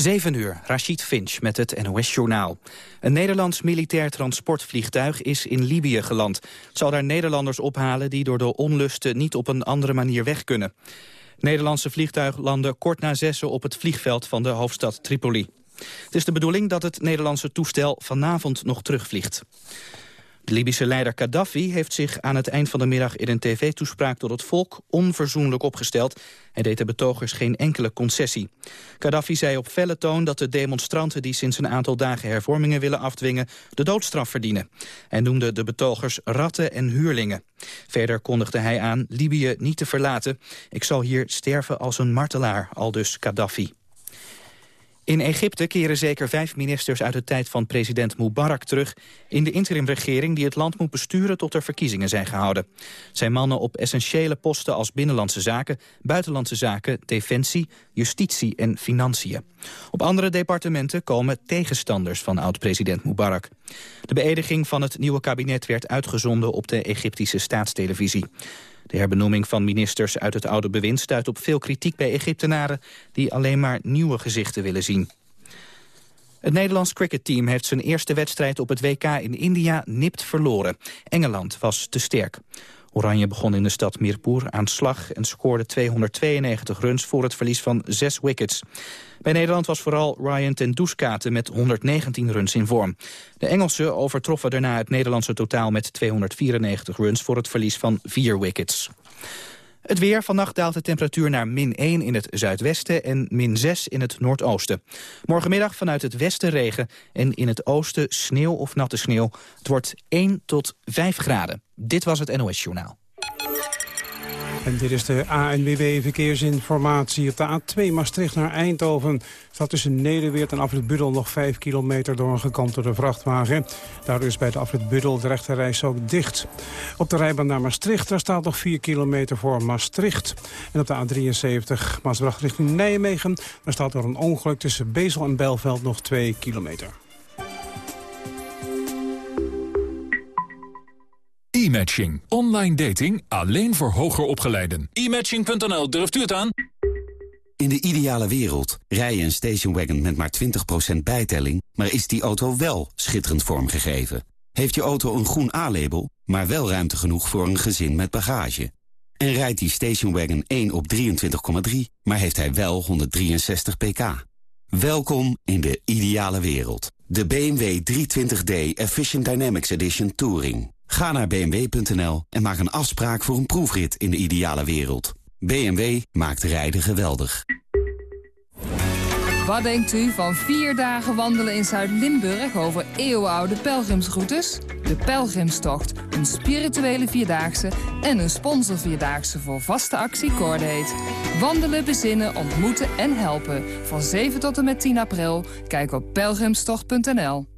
7 uur, Rashid Finch met het NOS-journaal. Een Nederlands militair transportvliegtuig is in Libië geland. Het zal daar Nederlanders ophalen die door de onlusten niet op een andere manier weg kunnen. Nederlandse vliegtuig landde kort na zessen op het vliegveld van de hoofdstad Tripoli. Het is de bedoeling dat het Nederlandse toestel vanavond nog terugvliegt. De Libische leider Gaddafi heeft zich aan het eind van de middag in een tv-toespraak tot het volk onverzoenlijk opgesteld. Hij deed de betogers geen enkele concessie. Gaddafi zei op felle toon dat de demonstranten die sinds een aantal dagen hervormingen willen afdwingen de doodstraf verdienen. Hij noemde de betogers ratten en huurlingen. Verder kondigde hij aan Libië niet te verlaten. Ik zal hier sterven als een martelaar, aldus Gaddafi. In Egypte keren zeker vijf ministers uit de tijd van president Mubarak terug... in de interimregering die het land moet besturen tot er verkiezingen zijn gehouden. Zijn mannen op essentiële posten als binnenlandse zaken, buitenlandse zaken, defensie, justitie en financiën. Op andere departementen komen tegenstanders van oud-president Mubarak. De beëdiging van het nieuwe kabinet werd uitgezonden op de Egyptische staatstelevisie. De herbenoeming van ministers uit het oude bewind stuit op veel kritiek bij Egyptenaren die alleen maar nieuwe gezichten willen zien. Het Nederlands cricketteam heeft zijn eerste wedstrijd op het WK in India nipt verloren. Engeland was te sterk. Oranje begon in de stad Mirpur aan slag en scoorde 292 runs voor het verlies van zes wickets. Bij Nederland was vooral Ryan ten Doeskaten met 119 runs in vorm. De Engelsen overtroffen daarna het Nederlandse totaal met 294 runs voor het verlies van vier wickets. Het weer. Vannacht daalt de temperatuur naar min 1 in het zuidwesten en min 6 in het noordoosten. Morgenmiddag vanuit het westen regen en in het oosten sneeuw of natte sneeuw. Het wordt 1 tot 5 graden. Dit was het NOS Journaal. En dit is de ANWB Verkeersinformatie. Op de A2 Maastricht naar Eindhoven staat tussen Nederweert en Afrit Buddel nog 5 kilometer door een gekantelde vrachtwagen. Daardoor is bij de Afrit Buddel de rechterreis ook dicht. Op de rijbaan naar Maastricht daar staat nog 4 kilometer voor Maastricht. En op de A73 Maasbracht richting Nijmegen daar staat door een ongeluk tussen Bezel en Belveld nog 2 kilometer. E-matching. Online dating alleen voor hoger opgeleiden. E-matching.nl, durft u het aan? In de ideale wereld rij je een stationwagon met maar 20% bijtelling... maar is die auto wel schitterend vormgegeven? Heeft je auto een groen A-label, maar wel ruimte genoeg voor een gezin met bagage? En rijdt die stationwagon 1 op 23,3, maar heeft hij wel 163 pk? Welkom in de ideale wereld. De BMW 320d Efficient Dynamics Edition Touring. Ga naar bmw.nl en maak een afspraak voor een proefrit in de ideale wereld. BMW maakt rijden geweldig. Wat denkt u van vier dagen wandelen in Zuid-Limburg over eeuwenoude pelgrimsroutes? De Pelgrimstocht, een spirituele vierdaagse en een sponsorvierdaagse voor vaste actie Cordate. Wandelen, bezinnen, ontmoeten en helpen. Van 7 tot en met 10 april. Kijk op pelgrimstocht.nl.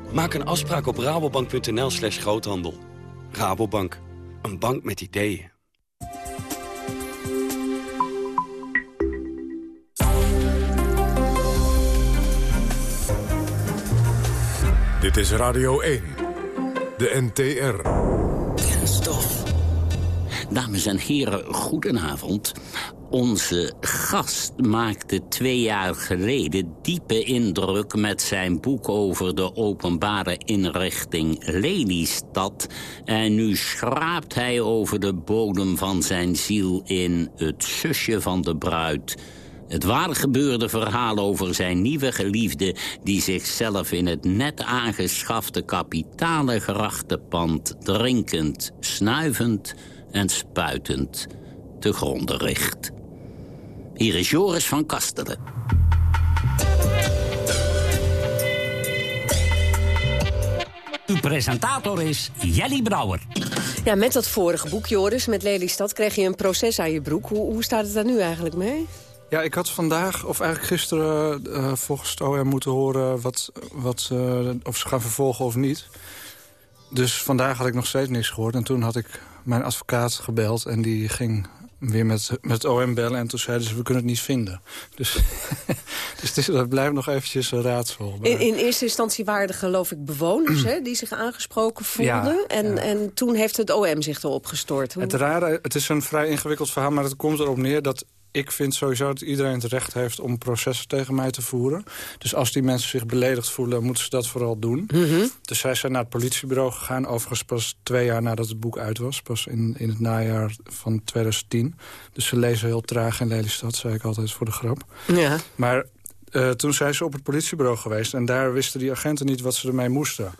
Maak een afspraak op rabobank.nl slash groothandel. Rabobank, een bank met ideeën. Dit is Radio 1, de NTR. Kenstof. Dames en heren, goedenavond. Onze gast maakte twee jaar geleden diepe indruk met zijn boek over de openbare inrichting Lelystad. En nu schraapt hij over de bodem van zijn ziel in Het zusje van de bruid. Het waar gebeurde verhaal over zijn nieuwe geliefde... die zichzelf in het net aangeschafte kapitale grachtenpand... drinkend, snuivend en spuitend te gronden richt. Hier is Joris van Kastelen. Uw presentator is Jelly Brouwer. Ja, met dat vorige boek, Joris, met Lelystad... kreeg je een proces aan je broek. Hoe, hoe staat het daar nu eigenlijk mee? Ja, ik had vandaag, of eigenlijk gisteren, uh, volgens het OM moeten horen... Wat, wat, uh, of ze gaan vervolgen of niet. Dus vandaag had ik nog steeds niks gehoord. En toen had ik mijn advocaat gebeld en die ging weer met, met het OM bellen. En toen zeiden ze, we kunnen het niet vinden. Dus, dus het dat blijft nog eventjes een raadsel. In, in, eerste instantie waren er geloof ik bewoners hè, die zich aangesproken voelden. en, en toen heeft het OM zich erop gestort. Het rare, het is een vrij ingewikkeld verhaal, maar het komt erop neer dat ik vind sowieso dat iedereen het recht heeft om processen tegen mij te voeren. Dus als die mensen zich beledigd voelen, moeten ze dat vooral doen. Mhm. Dus zij zijn naar het politiebureau gegaan. Overigens pas twee jaar nadat het boek uit was. Pas in, in het najaar van 2010. Dus ze lezen heel traag in Lelystad, zei ik altijd voor de grap. Ja. Maar uh, toen zijn ze op het politiebureau geweest. En daar wisten die agenten niet wat ze ermee moesten.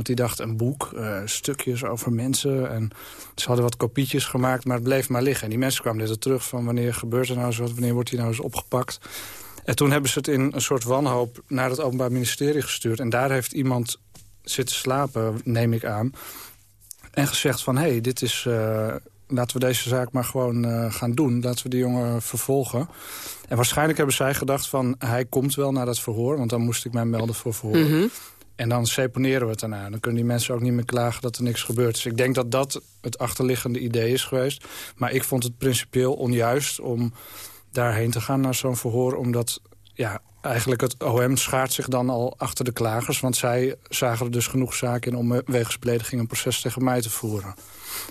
Want die dacht een boek, uh, stukjes over mensen. En ze hadden wat kopietjes gemaakt, maar het bleef maar liggen. En die mensen kwamen net terug van wanneer gebeurt er nou zo, wanneer wordt hij nou eens opgepakt. En toen hebben ze het in een soort wanhoop naar het Openbaar Ministerie gestuurd. En daar heeft iemand zitten slapen, neem ik aan. En gezegd van, hé, hey, dit is... Uh, laten we deze zaak maar gewoon uh, gaan doen. Laten we die jongen vervolgen. En waarschijnlijk hebben zij gedacht van... hij komt wel naar dat verhoor, want dan moest ik mij melden voor verhoor. -hmm. En dan seponeren we het daarna. Dan kunnen die mensen ook niet meer klagen dat er niks gebeurt. Dus ik denk dat dat het achterliggende idee is geweest. Maar ik vond het principieel onjuist om daarheen te gaan naar zo'n verhoor. Omdat ja, eigenlijk het OM schaart zich dan al achter de klagers. Want zij zagen er dus genoeg zaken in om wegens belediging een proces tegen mij te voeren.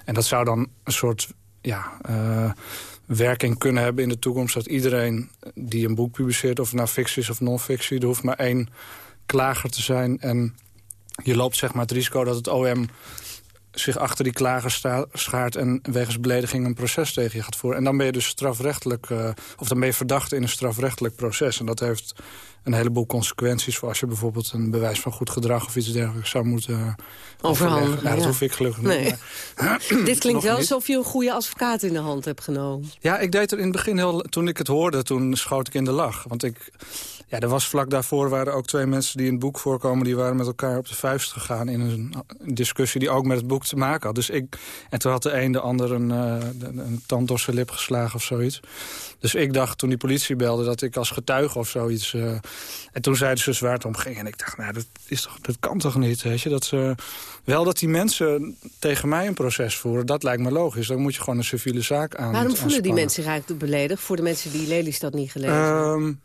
En dat zou dan een soort ja, uh, werking kunnen hebben in de toekomst. Dat iedereen die een boek publiceert, of het nou fictie is of non-fictie... er hoeft maar één klager te zijn. En je loopt zeg maar het risico dat het OM zich achter die klager schaart... en wegens belediging een proces tegen je gaat voeren. En dan ben je dus strafrechtelijk... Uh, of dan ben je verdacht in een strafrechtelijk proces. En dat heeft een heleboel consequenties... voor als je bijvoorbeeld een bewijs van goed gedrag... of iets dergelijks zou moeten uh, overhandigen. Nou, dat hoef ik gelukkig nee. niet. Maar, Dit klinkt wel alsof je een goede advocaat in de hand hebt genomen. Ja, ik deed er in het begin heel... Toen ik het hoorde, toen schoot ik in de lach. Want ik... Ja, er was vlak daarvoor waren ook twee mensen die in het boek voorkomen... die waren met elkaar op de vuist gegaan in een discussie die ook met het boek te maken had. Dus ik, en toen had de een de ander een, uh, een tand door zijn lip geslagen of zoiets. Dus ik dacht toen die politie belde dat ik als getuige of zoiets... Uh, en toen zeiden ze dus waar het om ging. En ik dacht, nou, dat, is toch, dat kan toch niet, weet je? Dat ze, wel dat die mensen tegen mij een proces voeren, dat lijkt me logisch. Dan moet je gewoon een civiele zaak aan Waarom voelen die mensen zich eigenlijk beledigd... voor de mensen die Lelystad niet gelezen hebben? Um,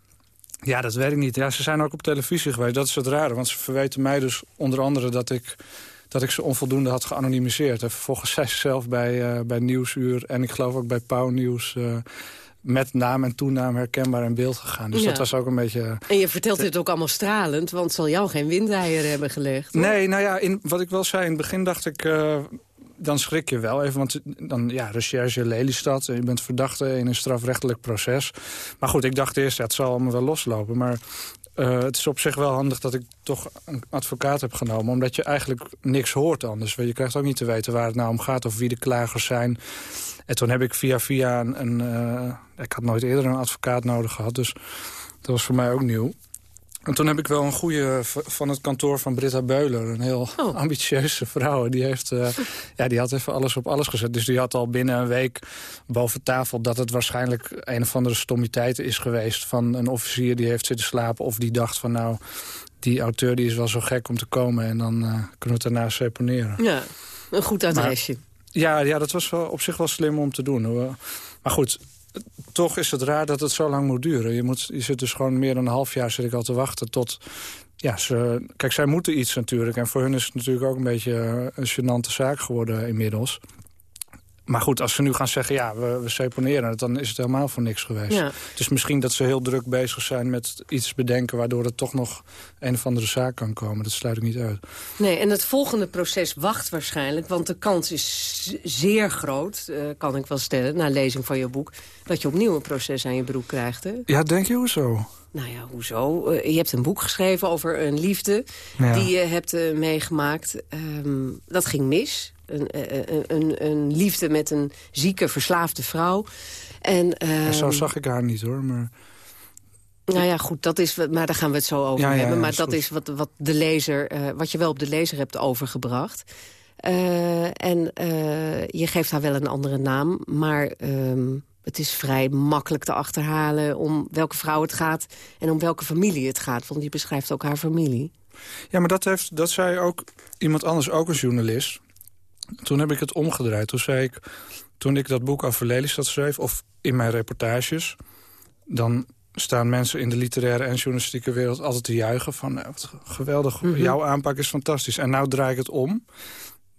ja, dat weet ik niet. Ja, ze zijn ook op televisie geweest. Dat is het rare, want ze verweten mij dus onder andere dat ik dat ik ze onvoldoende had geanonimiseerd. En vervolgens zei ze zelf bij, uh, bij Nieuwsuur en ik geloof ook bij Pauw Nieuws... Uh, met naam en toenaam herkenbaar in beeld gegaan. Dus Ja. dat was ook een beetje... En je vertelt dit ook allemaal stralend, want zal jou geen windeieren hebben gelegd. hoor. Nee, nou ja, in, wat ik wel zei, in het begin dacht ik... eh, dan schrik je wel even, want dan, ja, recherche Lelystad... je bent verdachte in een strafrechtelijk proces. Maar goed, ik dacht eerst, het zal allemaal wel loslopen. Maar eh, het is op zich wel handig dat ik toch een advocaat heb genomen... omdat je eigenlijk niks hoort anders. Je krijgt ook niet te weten waar het nou om gaat... of wie de klagers zijn. En toen heb ik via via een... een eh, ik had nooit eerder een advocaat nodig gehad, dus dat was voor mij ook nieuw. En toen heb ik wel een goede van het kantoor van Britta Beuler. Een heel Oh. ambitieuze vrouw. Die, heeft, eh, ja, die had even alles op alles gezet. Dus die had al binnen een week boven tafel... dat het waarschijnlijk een of andere stommiteit is geweest... van een officier die heeft zitten slapen. Of die dacht van nou, die auteur die is wel zo gek om te komen. En dan eh, kunnen we het daarna seponeren. Ja, een goed adresje. Ja, ja, dat was wel op zich wel slim om te doen. hoor. Maar goed, toch is het raar dat het zo lang moet duren. Je, moet, je zit dus gewoon meer dan een half jaar zit ik al te wachten tot... Ja, ze, kijk, zij moeten iets natuurlijk. En voor hun is het natuurlijk ook een beetje een gênante zaak geworden inmiddels. Maar goed, als ze nu gaan zeggen, ja, we, we seponeren het... dan is het helemaal voor niks geweest. Ja. Dus misschien dat ze heel druk bezig zijn met iets bedenken... waardoor er toch nog een of andere zaak kan komen. Dat sluit ik niet uit. Nee, en het volgende proces wacht waarschijnlijk... want de kans is zeer groot, eh, kan ik wel stellen... na lezing van je boek, dat je opnieuw een proces aan je broek krijgt. Hè? Ja, denk je hoezo? Nou ja, hoezo? Eh, je hebt een boek geschreven over een liefde Ja. die je hebt eh, meegemaakt. Ehm, dat ging mis. Een, eh, een, een, een liefde met een zieke, verslaafde vrouw. En, Ja, zo ehm, zag ik haar niet hoor, maar... Nou ja, goed, dat is, maar daar gaan we het zo over Ja, hebben. ja, Maar is dat goed. is wat, wat, de lezer, eh, wat je wel op de lezer hebt overgebracht. Eh, en eh, je geeft haar wel een andere naam, maar ehm, het is vrij makkelijk te achterhalen om welke vrouw het gaat... en om welke familie het gaat, want je beschrijft ook haar familie. Ja, maar dat, heeft, dat zei ook iemand anders, ook een journalist. Toen heb ik het omgedraaid. Toen zei ik, toen ik dat boek over Lelystad schreef... of in mijn reportages, dan staan mensen in de literaire en journalistieke wereld altijd te juichen van eh, wat geweldig, Mhm. jouw aanpak is fantastisch. En nou draai ik het om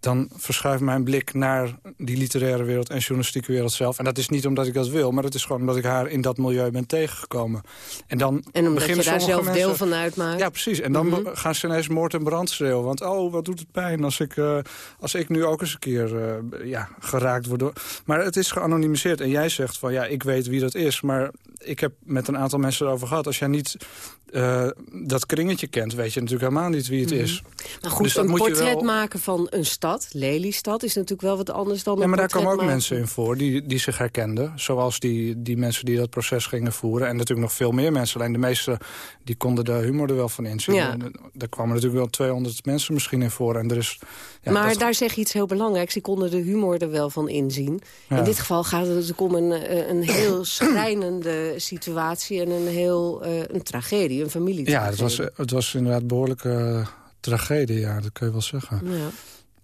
dan verschuift mijn blik naar die literaire wereld en journalistieke wereld zelf. En dat is niet omdat ik dat wil, maar het is gewoon omdat ik haar in dat milieu ben tegengekomen. En, dan En omdat beginnen je daar zelf mensen... deel van uitmaakt. Ja, precies. En dan Mhm. gaan ze ineens moord en brand schreeuwen. Want oh, wat doet het pijn als ik, eh, als ik nu ook eens een keer eh, ja, geraakt word. Door... Maar het is geanonimiseerd. En jij zegt van ja, ik weet wie dat is. Maar ik heb met een aantal mensen erover gehad. Als jij niet eh, dat kringetje kent, weet je natuurlijk helemaal niet wie het Mhm. is. Maar goed, Dus een portret wel- maken van een stad, Lelystad... is natuurlijk wel wat anders dan Ja, maar daar komen ook maken- mensen in voor die, die zich herkenden. Zoals die, die mensen die dat proces gingen voeren. En natuurlijk nog veel meer mensen. Alleen de meeste die konden de humor er wel van inzien. Ja. En Daar kwamen natuurlijk wel 200 mensen misschien in voor. En er is, ja, maar dat- daar zeg je iets heel belangrijks. Die konden de humor er wel van inzien. Ja. In dit geval gaat het natuurlijk om een, eh, een heel schrijnende situatie... en een heel eh, een tragedie, een familie. ja, het was, het was inderdaad behoorlijke eh, tragedie. Ja, dat kun je wel zeggen. Ja.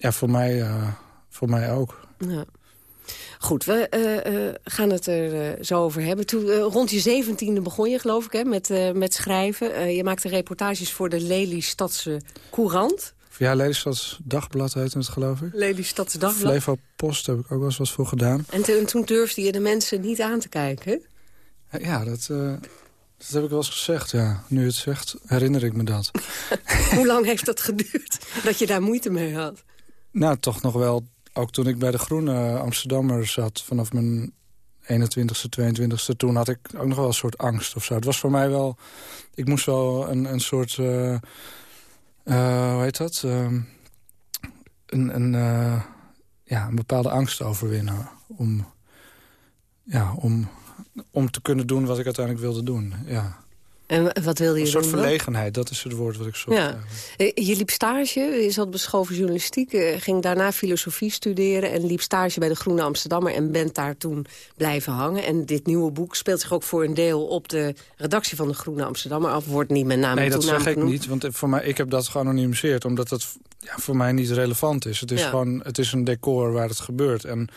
Ja, voor mij, eh, voor mij ook. Ja. Goed, we eh, eh, gaan het er zo over hebben. Toen, rond je zeventiende begon je, geloof ik, hè, met, met schrijven. Je maakte reportages voor de Lelystadse Courant. Ja, Lelystads Dagblad heette het, geloof ik. Lelystadse Dagblad. Flevo Post heb ik ook wel eens wat voor gedaan. En toen, toen durfde je de mensen niet aan te kijken. Ja, dat, dat heb ik wel eens gezegd. Ja. Nu het zegt, herinner ik me dat. Hoe lang heeft dat geduurd dat je daar moeite mee had? Nou, toch nog wel. Ook toen ik bij de Groene Amsterdammer zat, vanaf mijn 21ste, 22ste... toen had ik ook nog wel een soort angst of zo. Het was voor mij wel... Ik moest wel een, een soort... eh, eh, hoe heet dat? Ehm, een, een, eh, ja, een bepaalde angst overwinnen. Om, ja, om, om te kunnen doen wat ik uiteindelijk wilde doen. Ja. En wat wilde je Een soort doen verlegenheid, dat is het woord wat ik zocht. Ja. Eh, Je liep stage, je zat beschoven journalistiek... eh, ging daarna filosofie studeren... en liep stage bij de Groene Amsterdammer... en bent daar toen blijven hangen. En dit nieuwe boek speelt zich ook voor een deel... op de redactie van de Groene Amsterdammer af. Wordt niet met name Nee, dat zeg ik genoemd. niet, want voor mij, ik heb dat geanonimiseerd... omdat het ja, voor mij niet relevant is. Het is Ja. gewoon het is een decor waar het gebeurt. En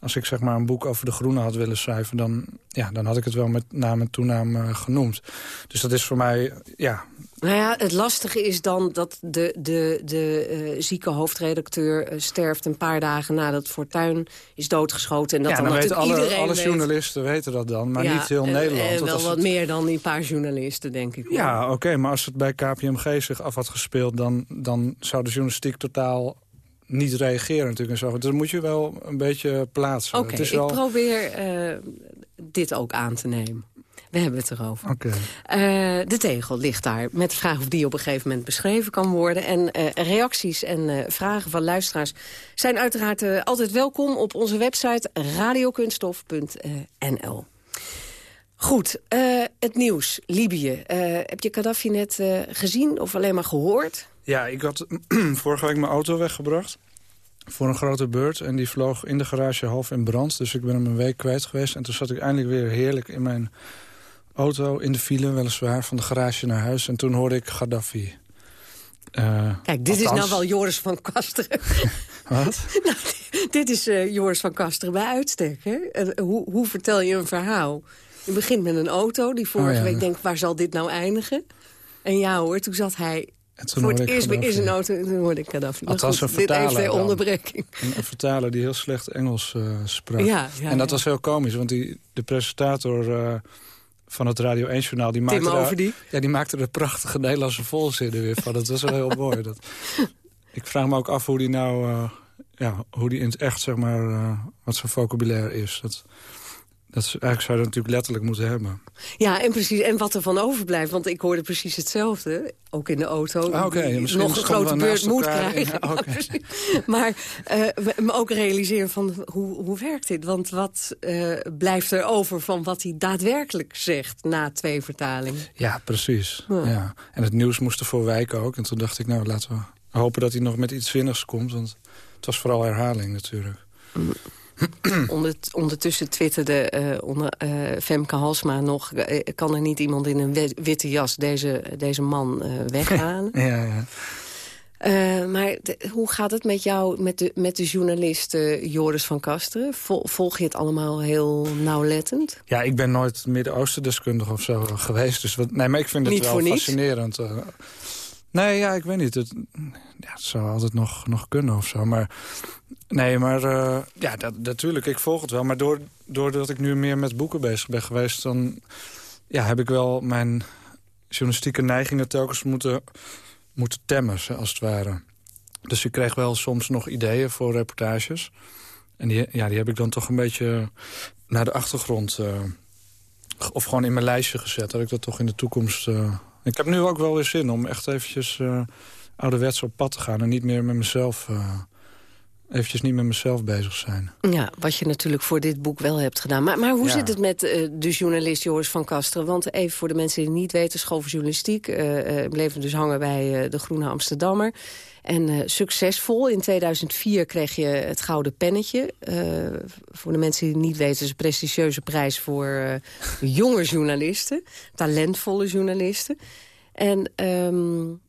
als ik zeg maar een boek over de groene had willen schrijven... dan, ja, dan had ik het wel met naam en toenaam eh, genoemd. Dus dat is voor mij, ja... Nou ja, het lastige is dan dat de, de, de eh, zieke hoofdredacteur eh, sterft... een paar dagen nadat Fortuyn is doodgeschoten. En dat ja, dan, dan weten natuurlijk alle, iedereen alle weet. journalisten weten dat dan, maar Ja, niet heel Nederland. En wel wat het- meer dan die paar journalisten, denk ik. Ja, oké, maar als het bij KPMG zich af had gespeeld... dan, dan zou de journalistiek totaal niet reageren natuurlijk. En zo. Dus dan moet je wel een beetje plaatsen. Oké, ik probeer eh, dit ook aan te nemen. We hebben het erover. Eh, de tegel ligt daar met de vraag of die op een gegeven moment beschreven kan worden. En eh, reacties en vragen van luisteraars zijn uiteraard altijd welkom op onze website radiokunstof.nl. Goed, eh, het nieuws, Libië. Eh, heb je Gaddafi net eh, gezien of alleen maar gehoord? Ja, ik had vorige week mijn auto weggebracht voor een grote beurt. En die vloog in de garage half in brand. Dus ik ben hem een week kwijt geweest. En toen zat ik eindelijk weer heerlijk in mijn auto, in de file weliswaar, van de garage naar huis. En toen hoorde ik Gaddafi. Kijk, dit is nou wel Joris van Kasteren. Wat? Nou, dit is Joris van Kasteren bij uitstek. Hè? Hoe, hoe vertel je een verhaal? Je begint met een auto die vorige Oh ja. week denkt, waar zal dit nou eindigen? En ja hoor, toen zat hij toen voor het eerst Gaddafi. zijn auto en toen hoorde ik Gaddafi. Althans, goed, een dit vertaler dan. onderbreking. Een, een vertaler die heel slecht Engels eh, sprak. Ja, ja, en dat ja. was heel komisch, want die, de presentator eh, van het Radio 1-journaal... Die maakte daar- Overdiep. Ja, die maakte er prachtige Nederlandse volzinnen weer van. Dat was wel heel mooi. Dat, ik vraag me ook af hoe die nou... eh, ja, hoe die in het echt, zeg maar, eh, wat zijn vocabulaire is. Dat, dat is, eigenlijk zou je dat natuurlijk letterlijk moeten hebben. Ja, en precies. En wat er van overblijft. Want ik hoorde precies hetzelfde. Ook in de auto. Ah, oké. die Misschien nog een grote beurt moet krijgen. Ja. Precies. maar me ook realiseren van hoe, hoe werkt dit? Want wat eh, blijft er over van wat hij daadwerkelijk zegt na twee vertalingen? Ja, precies. Ja. Ja. En het nieuws moest ervoor wijken ook. En toen dacht ik, nou, laten we hopen dat hij nog met iets zinnigs komt. Want het was vooral herhaling natuurlijk. Onder, ondertussen twitterde uh, onder, uh, Femke Halsma nog... kan er niet iemand in een witte jas deze, deze man weghalen? ja, ja. Uh, maar hoe gaat het met jou, met de, met de journalist uh, Joris van Kasteren? volg je het allemaal heel nauwlettend? Ja, ik ben nooit Midden-Oosten-deskundige of zo geweest. Dus wat, nee, maar ik vind het wel fascinerend. Uh, nee, ja, ik weet niet. Het, het zou altijd nog, nog kunnen of zo. Maar nee, maar ja, dat, natuurlijk, ik volg het wel. Maar door, doordat ik nu meer met boeken bezig ben geweest... dan ja, heb ik wel mijn journalistieke neigingen telkens moeten moeten temmen, als het ware. Dus ik kreeg wel soms nog ideeën voor reportages. En die, ja, die heb ik dan toch een beetje naar de achtergrond... Uh, of gewoon in mijn lijstje gezet. Dat ik dat toch in de toekomst... Uh, ik heb nu ook wel weer zin om echt eventjes uh, ouderwets op pad te gaan... en niet meer met mezelf eventjes niet met mezelf bezig zijn. Ja, wat je natuurlijk voor dit boek wel hebt gedaan. Maar, maar hoe zit het met uh, de journalist Joris van Kasteren? Want even voor de mensen die niet weten, schooljournalistiek... Uh, bleef dus hangen bij de Groene Amsterdammer. En succesvol. In 2004 kreeg je het Gouden Pennetje. voor de mensen die het niet weten, is een prestigieuze prijs voor jonge journalisten. Talentvolle journalisten. En... Um,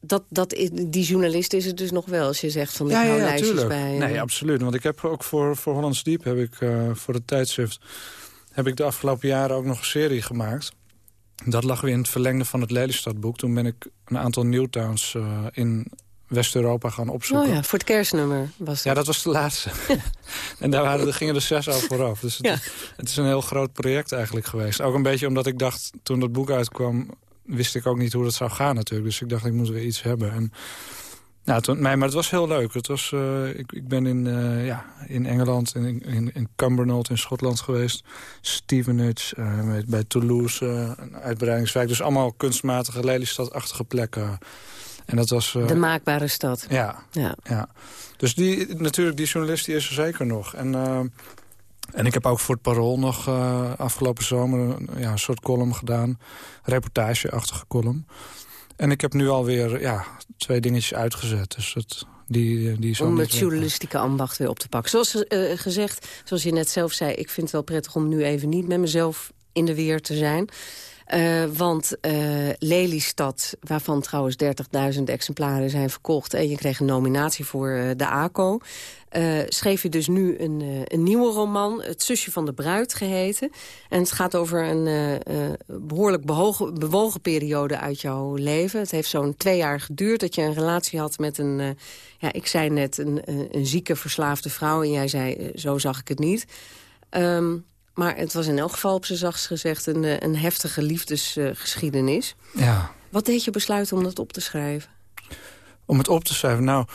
dat, dat, die journalist is het dus nog wel, als je zegt van de ja, ja, lijstjes bij. Nee, absoluut. Want ik heb ook voor, voor Hollands Diep, heb ik, voor het tijdschrift... heb ik de afgelopen jaren ook nog een serie gemaakt. Dat lag weer in het verlengde van het Lelystadboek. Toen ben ik een aantal Newtowns uh, in West-Europa gaan opzoeken. Oh ja, voor het kerstnummer was dat. Ja, dat was de laatste. en daar, waren, gingen er zes over vooraf. Dus het, ja. het, is een heel groot project eigenlijk geweest. Ook een beetje omdat ik dacht, toen dat boek uitkwam wist ik ook niet hoe dat zou gaan natuurlijk. Dus ik dacht, ik moet weer iets hebben. En, nou, toen, maar het was heel leuk. Het was, uh, ik, ik ben in, uh, ja, in Engeland, in, in, in Cumbernauld in Schotland geweest. Stevenage, uh, bij Toulouse, een uitbreidingswijk. Dus allemaal kunstmatige, Lelystad-achtige plekken. En dat was... de maakbare stad. Ja, ja. ja. Dus die, natuurlijk, die journalist die is er zeker nog. En en ik heb ook voor het Parool nog uh, afgelopen zomer ja, een soort column gedaan. Reportageachtige column. En ik heb nu alweer ja, twee dingetjes uitgezet. Dus het, die, die om het journalistieke ambacht weer op te pakken. Zoals uh, gezegd, zoals je net zelf zei... ik vind het wel prettig om nu even niet met mezelf in de weer te zijn. Uh, want uh, Lelystad, waarvan trouwens 30.000 exemplaren zijn verkocht... en je kreeg een nominatie voor uh, de ACO... schreef je dus nu een, een nieuwe roman, Het zusje van de bruid geheten. En het gaat over een behoorlijk behogen, bewogen periode uit jouw leven. Het heeft zo'n twee jaar geduurd dat je een relatie had met een... ja, ik zei net, een, een zieke, verslaafde vrouw. En jij zei, zo zag ik het niet. Um, maar het was in elk geval op zijn zachtst gezegd een, eh, een heftige liefdesgeschiedenis. ja. Wat deed je besluiten om dat op te schrijven? Om het op te schrijven? Nou,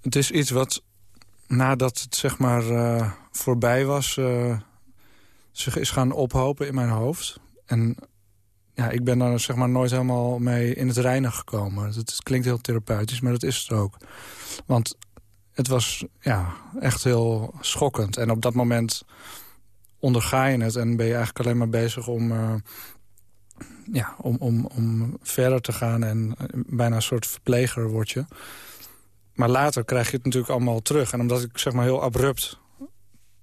het is iets wat nadat het zeg maar uh, voorbij was... Uh, zich is gaan ophopen in mijn hoofd. En ja, ik ben daar zeg maar nooit helemaal mee in het reinen gekomen. Het, het klinkt heel therapeutisch, maar dat is het ook. Want het was ja, echt heel schokkend. En op dat moment onderga je het en ben je eigenlijk alleen maar bezig om, uh, ja, om, om, om verder te gaan. En eh, bijna een soort verpleger word je. Maar later krijg je het natuurlijk allemaal terug. En omdat ik zeg maar heel abrupt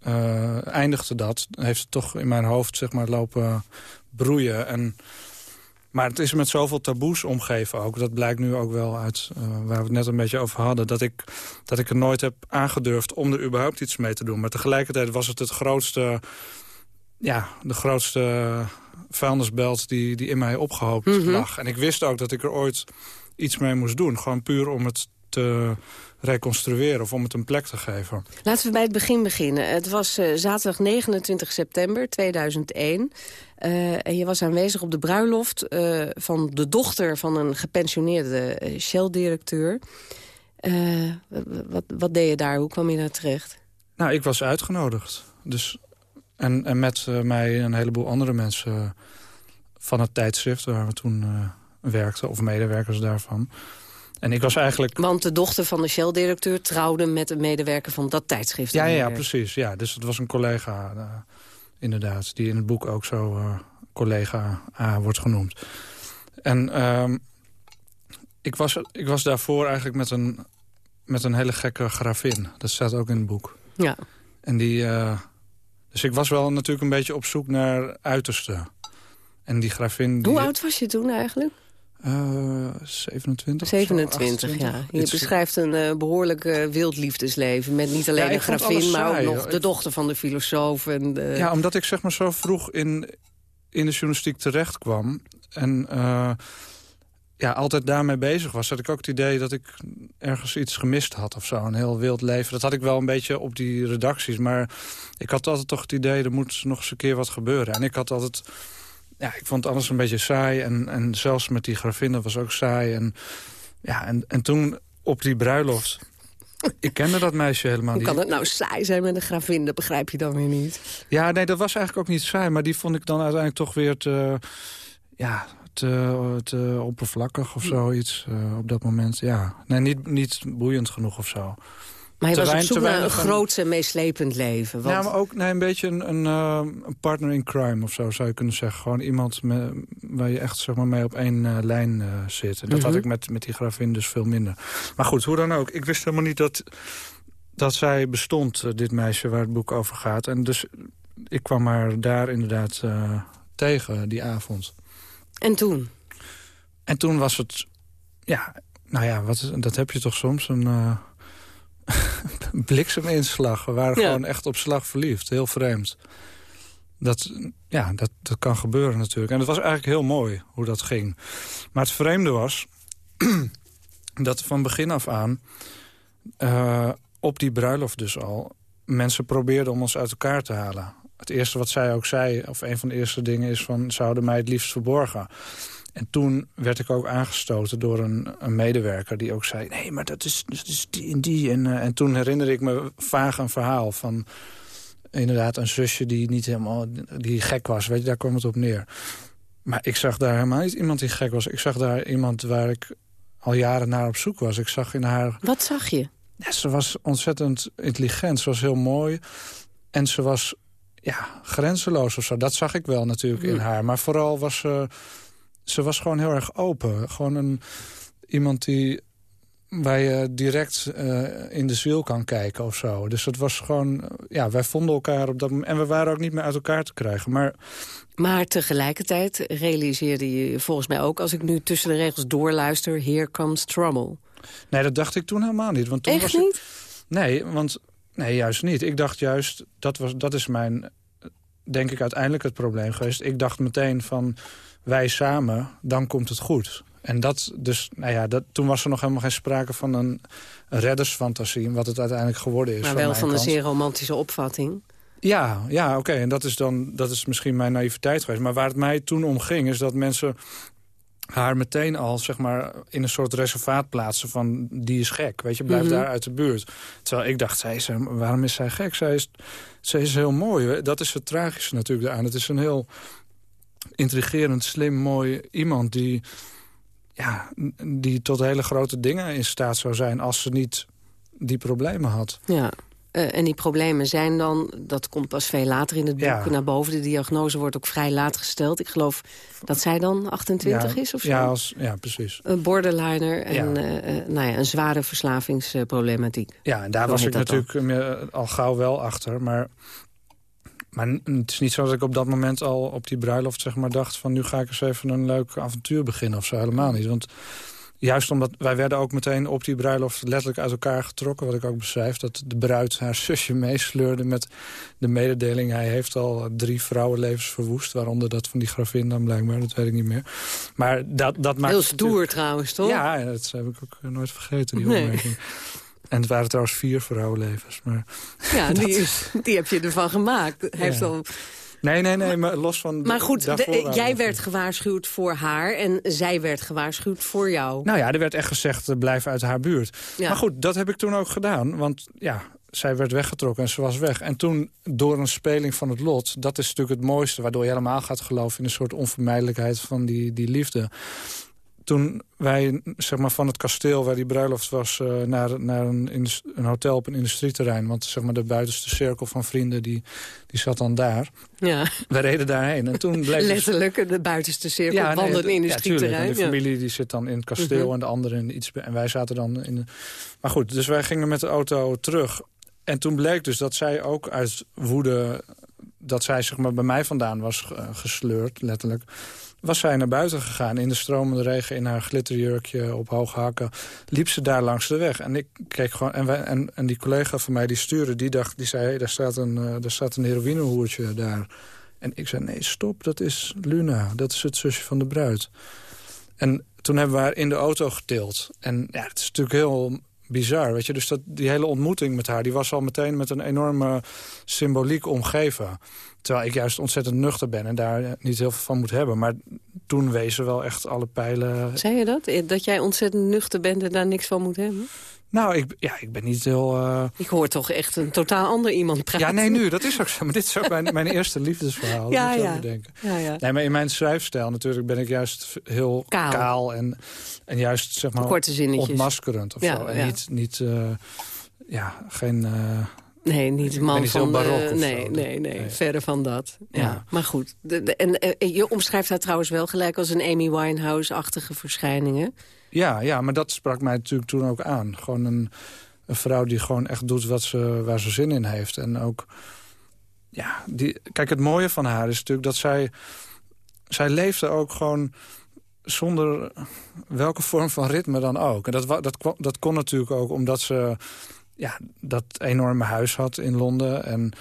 uh, eindigde dat... heeft het toch in mijn hoofd zeg maar lopen broeien. En maar het is met zoveel taboes omgeven ook. Dat blijkt nu ook wel uit uh, waar we het net een beetje over hadden. Dat ik, dat ik er nooit heb aangedurfd om er überhaupt iets mee te doen. Maar tegelijkertijd was het het grootste... Ja, de grootste vuilnisbelt die, die in mij opgehoopt mhm. lag. En ik wist ook dat ik er ooit iets mee moest doen. Gewoon puur om het te reconstrueren of om het een plek te geven. Laten we bij het begin beginnen. Het was uh, zaterdag 29 september 2001. Uh, en je was aanwezig op de bruiloft uh, van de dochter van een gepensioneerde Shell-directeur. wat, wat deed je daar? Hoe kwam je daar terecht? Nou, ik was uitgenodigd. Dus, en, en met mij een heleboel andere mensen van het tijdschrift... waar we toen werkten, of medewerkers daarvan... En ik was eigenlijk... Want de dochter van de Shell-directeur trouwde met een medewerker van dat tijdschrift. Ja, ja, precies. Ja. Dus het was een collega, uh, inderdaad, die in het boek ook zo uh, collega A wordt genoemd. En uh, ik, was, ik was daarvoor eigenlijk met een, met een hele gekke gravin. Dat staat ook in het boek. Ja. En die... Uh, dus ik was wel natuurlijk een beetje op zoek naar uiterste. En die gravin... Hoe oud was je toen eigenlijk? Uh, 27. 27, ja. Je beschrijft een uh, behoorlijk uh, wild liefdesleven. Met niet alleen een gravin, maar ook nog de dochter van de filosoof. En de... Ja, omdat ik zeg maar zo vroeg in, in de journalistiek terecht kwam. En ja, altijd daarmee bezig was. Had ik ook het idee dat ik ergens iets gemist had of zo. Een heel wild leven. Dat had ik wel een beetje op die redacties. Maar ik had altijd toch het idee, er moet nog eens een keer wat gebeuren. En ik had altijd ja, ik vond alles een beetje saai. En, en zelfs met die gravinnen was ook saai. En, ja, en, en toen op die bruiloft... Ik kende dat meisje helemaal niet. Hoe kan het nou saai zijn met een gravin? Dat begrijp je dan weer niet. Ja, nee, dat was eigenlijk ook niet saai. Maar die vond ik dan uiteindelijk toch weer te... Ja, te, te oppervlakkig of zoiets uh, op dat moment. Ja, nee, niet, niet boeiend genoeg of zo. Maar hij was op zoek naar een groot en meeslepend leven. Want... Ja, maar ook nee, een beetje een, een, uh, een, partner in crime of zo, zou je kunnen zeggen. Gewoon iemand met, waar je echt zeg maar, mee op één uh, lijn uh, zit. En dat had mhm. ik met, met die gravin dus veel minder. Maar goed, hoe dan ook. Ik wist helemaal niet dat, dat zij bestond, dit meisje waar het boek over gaat. En dus ik kwam haar daar inderdaad tegen die avond. En toen? En toen was het... Ja, nou ja, wat, dat heb je toch soms, een blikseminslag. We waren gewoon echt op slag verliefd. Heel vreemd. Dat, ja, dat, dat kan gebeuren natuurlijk. En het was eigenlijk heel mooi hoe dat ging. Maar het vreemde was... dat van begin af aan... Uh, op die bruiloft dus al... mensen probeerden om ons uit elkaar te halen. Het eerste wat zij ook zei, of een van de eerste dingen is van... zouden mij het liefst verborgen. En toen werd ik ook aangestoten door een, een medewerker die ook zei... nee, maar dat is, dat is die en die. En, uh, en toen herinnerde ik me vaag een verhaal van... inderdaad een zusje die niet helemaal die gek was. Weet je, daar kwam het op neer. Maar ik zag daar helemaal niet iemand die gek was. Ik zag daar iemand waar ik al jaren naar op zoek was. Ik zag in haar... Wat zag je? Ja, ze was ontzettend intelligent. Ze was heel mooi. En ze was ja, grenzeloos of zo. Dat zag ik wel natuurlijk in haar. Maar vooral was ze ze was gewoon heel erg open. Gewoon een, iemand die, waar je direct uh, in de ziel kan kijken of zo. Dus het was gewoon... Ja, wij vonden elkaar op dat moment... En we waren ook niet meer uit elkaar te krijgen. Maar, maar tegelijkertijd realiseerde je volgens mij ook... als ik nu tussen de regels doorluister... Here comes trouble. Nee, dat dacht ik toen helemaal niet. Want toen Echt was niet? Ik, nee, want... Nee, juist niet. Ik dacht juist... Dat, was, dat is mijn... Denk ik uiteindelijk het probleem geweest. Ik dacht meteen van wij samen, dan komt het goed. En dat, dus, nou ja, dat, toen was er nog helemaal geen sprake van een reddersfantasie... wat het uiteindelijk geworden is. Maar wel van een zeer romantische opvatting. Ja, ja oké. En dat is dan dat is misschien mijn naïviteit geweest. Maar waar het mij toen om ging, is dat mensen haar meteen al zeg maar, in een soort reservaat plaatsen van die is gek. Weet je, blijf mhm. daar uit de buurt. Terwijl ik dacht, zij is, waarom is zij gek? Zij is, zij is heel mooi. Dat is het tragische natuurlijk aan. Het is een heel intrigerend, slim, mooi iemand... die, ja, die tot hele grote dingen in staat zou zijn... als ze niet die problemen had. Ja, uh, en die problemen zijn dan, dat komt pas veel later in het boek naar boven. De diagnose wordt ook vrij laat gesteld. Ik geloof dat zij dan 28 is of zo. Ja, als, ja precies. Een borderliner en uh, nou ja, een zware verslavingsproblematiek. Ja, en daar was ik natuurlijk al gauw wel achter. Maar maar het is niet zo dat ik op dat moment al op die bruiloft zeg maar, dacht... van nu ga ik eens even een leuk avontuur beginnen of zo. Helemaal niet. Want juist omdat wij werden ook meteen op die bruiloft letterlijk uit elkaar getrokken. Wat ik ook beschrijf, dat de bruid haar zusje meesleurde met de mededeling... hij heeft al drie vrouwenlevens verwoest, waaronder dat van die gravin dan blijkbaar. Dat weet ik niet meer. Maar dat, dat maakt Heel stoer trouwens, toch? Ja, dat heb ik ook nooit vergeten, die opmerking. En het waren trouwens vier vrouwenlevens. Maar ja, die, die heb je ervan gemaakt. Heeft al... Nee, nee, nee, maar los van... Maar goed, jij werd gewaarschuwd voor haar en zij werd gewaarschuwd voor jou. Nou ja, er werd echt gezegd, uh, blijf uit haar buurt. Maar goed, dat heb ik toen ook gedaan. Want ja, zij werd weggetrokken en ze was weg. En toen, door een speling van het lot... dat is natuurlijk het mooiste, waardoor je helemaal gaat geloven... in een soort onvermijdelijkheid van die, die liefde toen wij zeg maar, van het kasteel waar die bruiloft was... Uh, naar, naar een, een, hotel op een industrieterrein. Want zeg maar, de buitenste cirkel van vrienden die, die zat dan daar. Ja. We reden daarheen. En toen bleek dus- Letterlijk, de buitenste cirkel ja, van een industrieterrein. Ja, de familie die zit dan in het kasteel mhm. en de andere in iets... En wij zaten dan in... De, maar goed, dus wij gingen met de auto terug. En toen bleek dus dat zij ook uit woede... dat zij zeg maar, bij mij vandaan was gesleurd, letterlijk was zij naar buiten gegaan in de stromende regen... in haar glitterjurkje op hoge hakken. Liep ze daar langs de weg. En ik keek gewoon... En, wij, en, en die collega van mij die stuurde, die dacht... die zei, hey, daar, staat een, uh, daar staat een heroïnehoertje daar. En ik zei, nee, stop, dat is Luna. Dat is het zusje van de bruid. En toen hebben we haar in de auto getild. En ja, het is natuurlijk heel bizar, weet je. Dus dat, die hele ontmoeting met haar... die was al meteen met een enorme symboliek omgeven. Terwijl ik juist ontzettend nuchter ben en daar niet heel veel van moet hebben. Maar toen wezen wel echt alle pijlen... Zei je dat? Dat jij ontzettend nuchter bent en daar niks van moet hebben? Nou, ik, ja, ik ben niet heel... Uh... Ik hoor toch echt een totaal ander iemand praten. Ja, nee, nu, dat is ook zo. Maar dit is ook mijn, mijn eerste liefdesverhaal. Ja, ja. ja, ja. Nee, maar in mijn schrijfstijl natuurlijk ben ik juist heel kaal, kaal en, en juist, zeg maar, Korte zinnetjes. ontmaskerend of zo. En niet, niet uh, ja, geen... Uh, Nee, niet man niet van... de, nee, zo. nee, nee, verre van dat. Ja. ja. Maar goed, de, de, en je omschrijft haar trouwens wel gelijk als een Amy Winehouse-achtige verschijningen. Ja, ja, maar dat sprak mij natuurlijk toen ook aan. Gewoon een, een vrouw die gewoon echt doet wat ze, waar ze zin in heeft. En ook, ja, die, kijk, het mooie van haar is natuurlijk dat zij... Zij leefde ook gewoon zonder welke vorm van ritme dan ook. En dat, dat, dat kon natuurlijk ook omdat ze ja, dat enorme huis had in Londen. En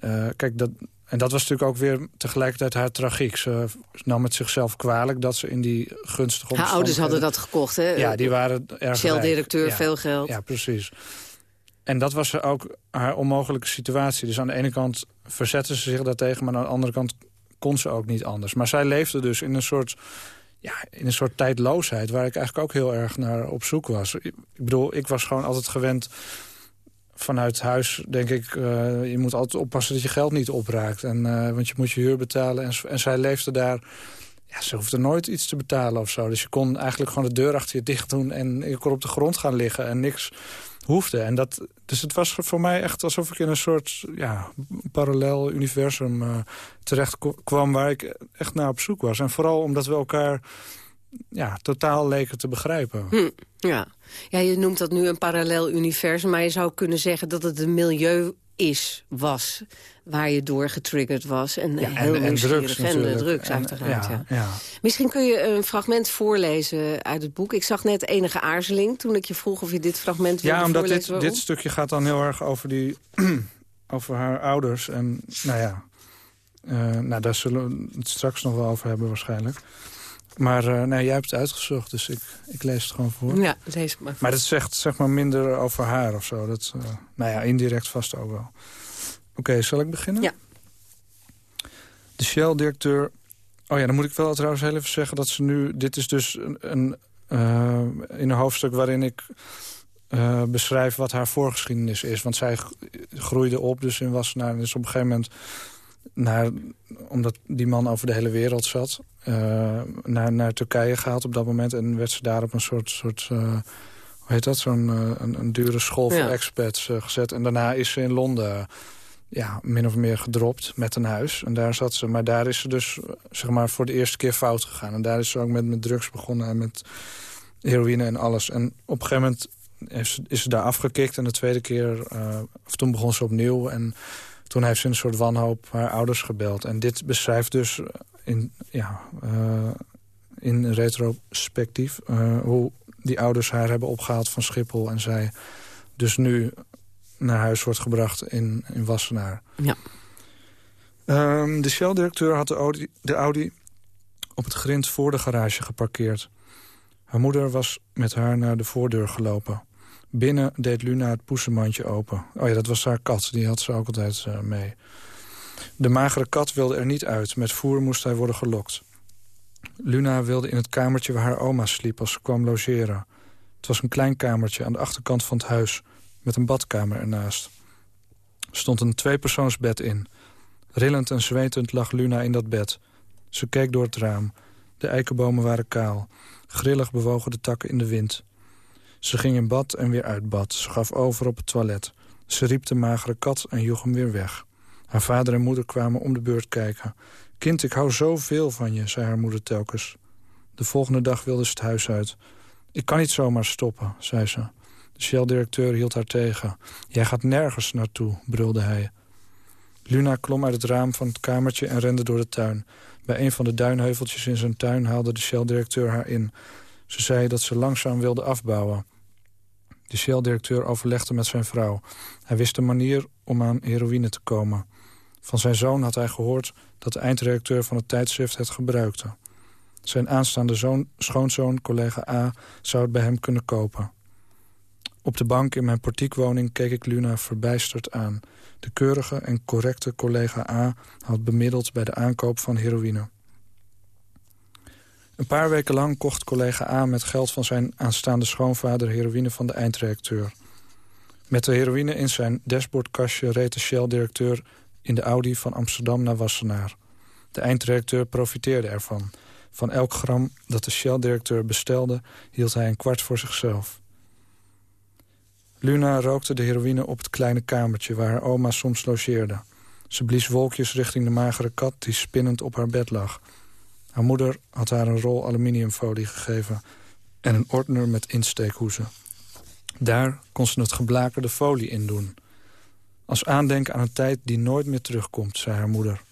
uh, kijk, dat, en dat was natuurlijk ook weer tegelijkertijd haar tragiek. Ze nam het zichzelf kwalijk dat ze in die gunstige Haar ouders hadden dat gekocht, hè? Ja, die waren erg Shell-directeur, ja, veel geld. Ja, precies. En dat was ook haar onmogelijke situatie. Dus aan de ene kant verzette ze zich daartegen... maar aan de andere kant kon ze ook niet anders. Maar zij leefde dus in een soort, ja, in een soort tijdloosheid... waar ik eigenlijk ook heel erg naar op zoek was. Ik bedoel, ik was gewoon altijd gewend vanuit huis denk ik, uh, je moet altijd oppassen dat je geld niet opraakt. En, uh, want je moet je huur betalen. En, en zij leefde daar, ja, ze hoefde nooit iets te betalen of zo. Dus je kon eigenlijk gewoon de deur achter je dicht doen... en je kon op de grond gaan liggen en niks hoefde. En dat, dus het was voor mij echt alsof ik in een soort ja, parallel universum uh, terecht kwam... waar ik echt naar op zoek was. En vooral omdat we elkaar ja, totaal leken te begrijpen. Hm, ja. ja, je noemt dat nu een parallel universum... maar je zou kunnen zeggen dat het een milieu is, was... waar je door getriggerd was. En ja, heel en, en drugs en de drugs, uiteraard. Ja, ja. ja, Misschien kun je een fragment voorlezen uit het boek. Ik zag net enige aarzeling toen ik je vroeg of je dit fragment wilde Ja, omdat voorlezen. dit, dit stukje gaat dan heel erg over, die, over haar ouders. En nou ja, uh, nou, daar zullen we het straks nog wel over hebben waarschijnlijk. Maar uh, nee, jij hebt het uitgezocht, dus ik, ik lees het gewoon voor. Ja, lees het maar. Maar dat zegt zeg maar minder over haar of zo. Dat, uh, nou ja, indirect vast ook wel. Oké, okay, zal ik beginnen? Ja. De Shell-directeur... Oh ja, dan moet ik wel trouwens heel even zeggen dat ze nu... Dit is dus een, een uh, in een hoofdstuk waarin ik beschrijf wat haar voorgeschiedenis is. Want zij groeide op dus in Wassenaar. En is op een gegeven moment naar, omdat die man over de hele wereld zat, uh, naar, naar Turkije gehaald op dat moment. En werd ze daar op een soort, soort uh, hoe heet dat, zo'n uh, een, een, dure school voor ja. expats gezet. En daarna is ze in Londen ja, min of meer gedropt met een huis. En daar zat ze, maar daar is ze dus zeg maar voor de eerste keer fout gegaan. En daar is ze ook met, met drugs begonnen en met heroïne en alles. En op een gegeven moment is ze, is ze daar afgekikt. En de tweede keer, of toen begon ze opnieuw en toen heeft ze een soort wanhoop haar ouders gebeld. En dit beschrijft dus in, ja, uh, in retrospectief... Uh, hoe die ouders haar hebben opgehaald van Schiphol... en zij dus nu naar huis wordt gebracht in, in Wassenaar. Ja. Um, de Shell-directeur had de Audi, de Audi op het grind voor de garage geparkeerd. Haar moeder was met haar naar de voordeur gelopen. Binnen deed Luna het poesemandje open. Oh ja, dat was haar kat. Die had ze ook altijd uh, mee. De magere kat wilde er niet uit. Met voer moest hij worden gelokt. Luna wilde in het kamertje waar haar oma sliep als ze kwam logeren. Het was een klein kamertje aan de achterkant van het huis... met een badkamer ernaast. Er stond een tweepersoonsbed in. Rillend en zwetend lag Luna in dat bed. Ze keek door het raam. De eikenbomen waren kaal. Grillig bewogen de takken in de wind. Ze ging in bad en weer uit bad. Ze gaf over op het toilet. Ze riep de magere kat en joeg hem weer weg. Haar vader en moeder kwamen om de beurt kijken. Kind, ik hou zoveel van je, zei haar moeder telkens. De volgende dag wilde ze het huis uit. Ik kan niet zomaar stoppen, zei ze. De Shell-directeur hield haar tegen. Jij gaat nergens naartoe, brulde hij. Luna klom uit het raam van het kamertje en rende door de tuin. Bij een van de duinheuveltjes in zijn tuin haalde de Shell-directeur haar in. Ze zei dat ze langzaam wilde afbouwen. De Shell-directeur overlegde met zijn vrouw. Hij wist een manier om aan heroïne te komen. Van zijn zoon had hij gehoord dat de eindredacteur van het tijdschrift het gebruikte. Zijn aanstaande zoon, schoonzoon, collega A, zou het bij hem kunnen kopen. Op de bank in mijn portiekwoning keek ik Luna verbijsterd aan. De keurige en correcte collega A had bemiddeld bij de aankoop van heroïne. Een paar weken lang kocht collega A met geld van zijn aanstaande schoonvader heroïne van de eindredacteur. Met de heroïne in zijn dashboardkastje reed de Shell-directeur in de Audi van Amsterdam naar Wassenaar. De eindredacteur profiteerde ervan. Van elk gram dat de Shell-directeur bestelde, hield hij een kwart voor zichzelf. Luna rookte de heroïne op het kleine kamertje waar haar oma soms logeerde. Ze blies wolkjes richting de magere kat die spinnend op haar bed lag. Haar moeder had haar een rol aluminiumfolie gegeven... en een ordner met insteekhoezen. Daar kon ze het geblakerde folie in doen. Als aandenken aan een tijd die nooit meer terugkomt, zei haar moeder.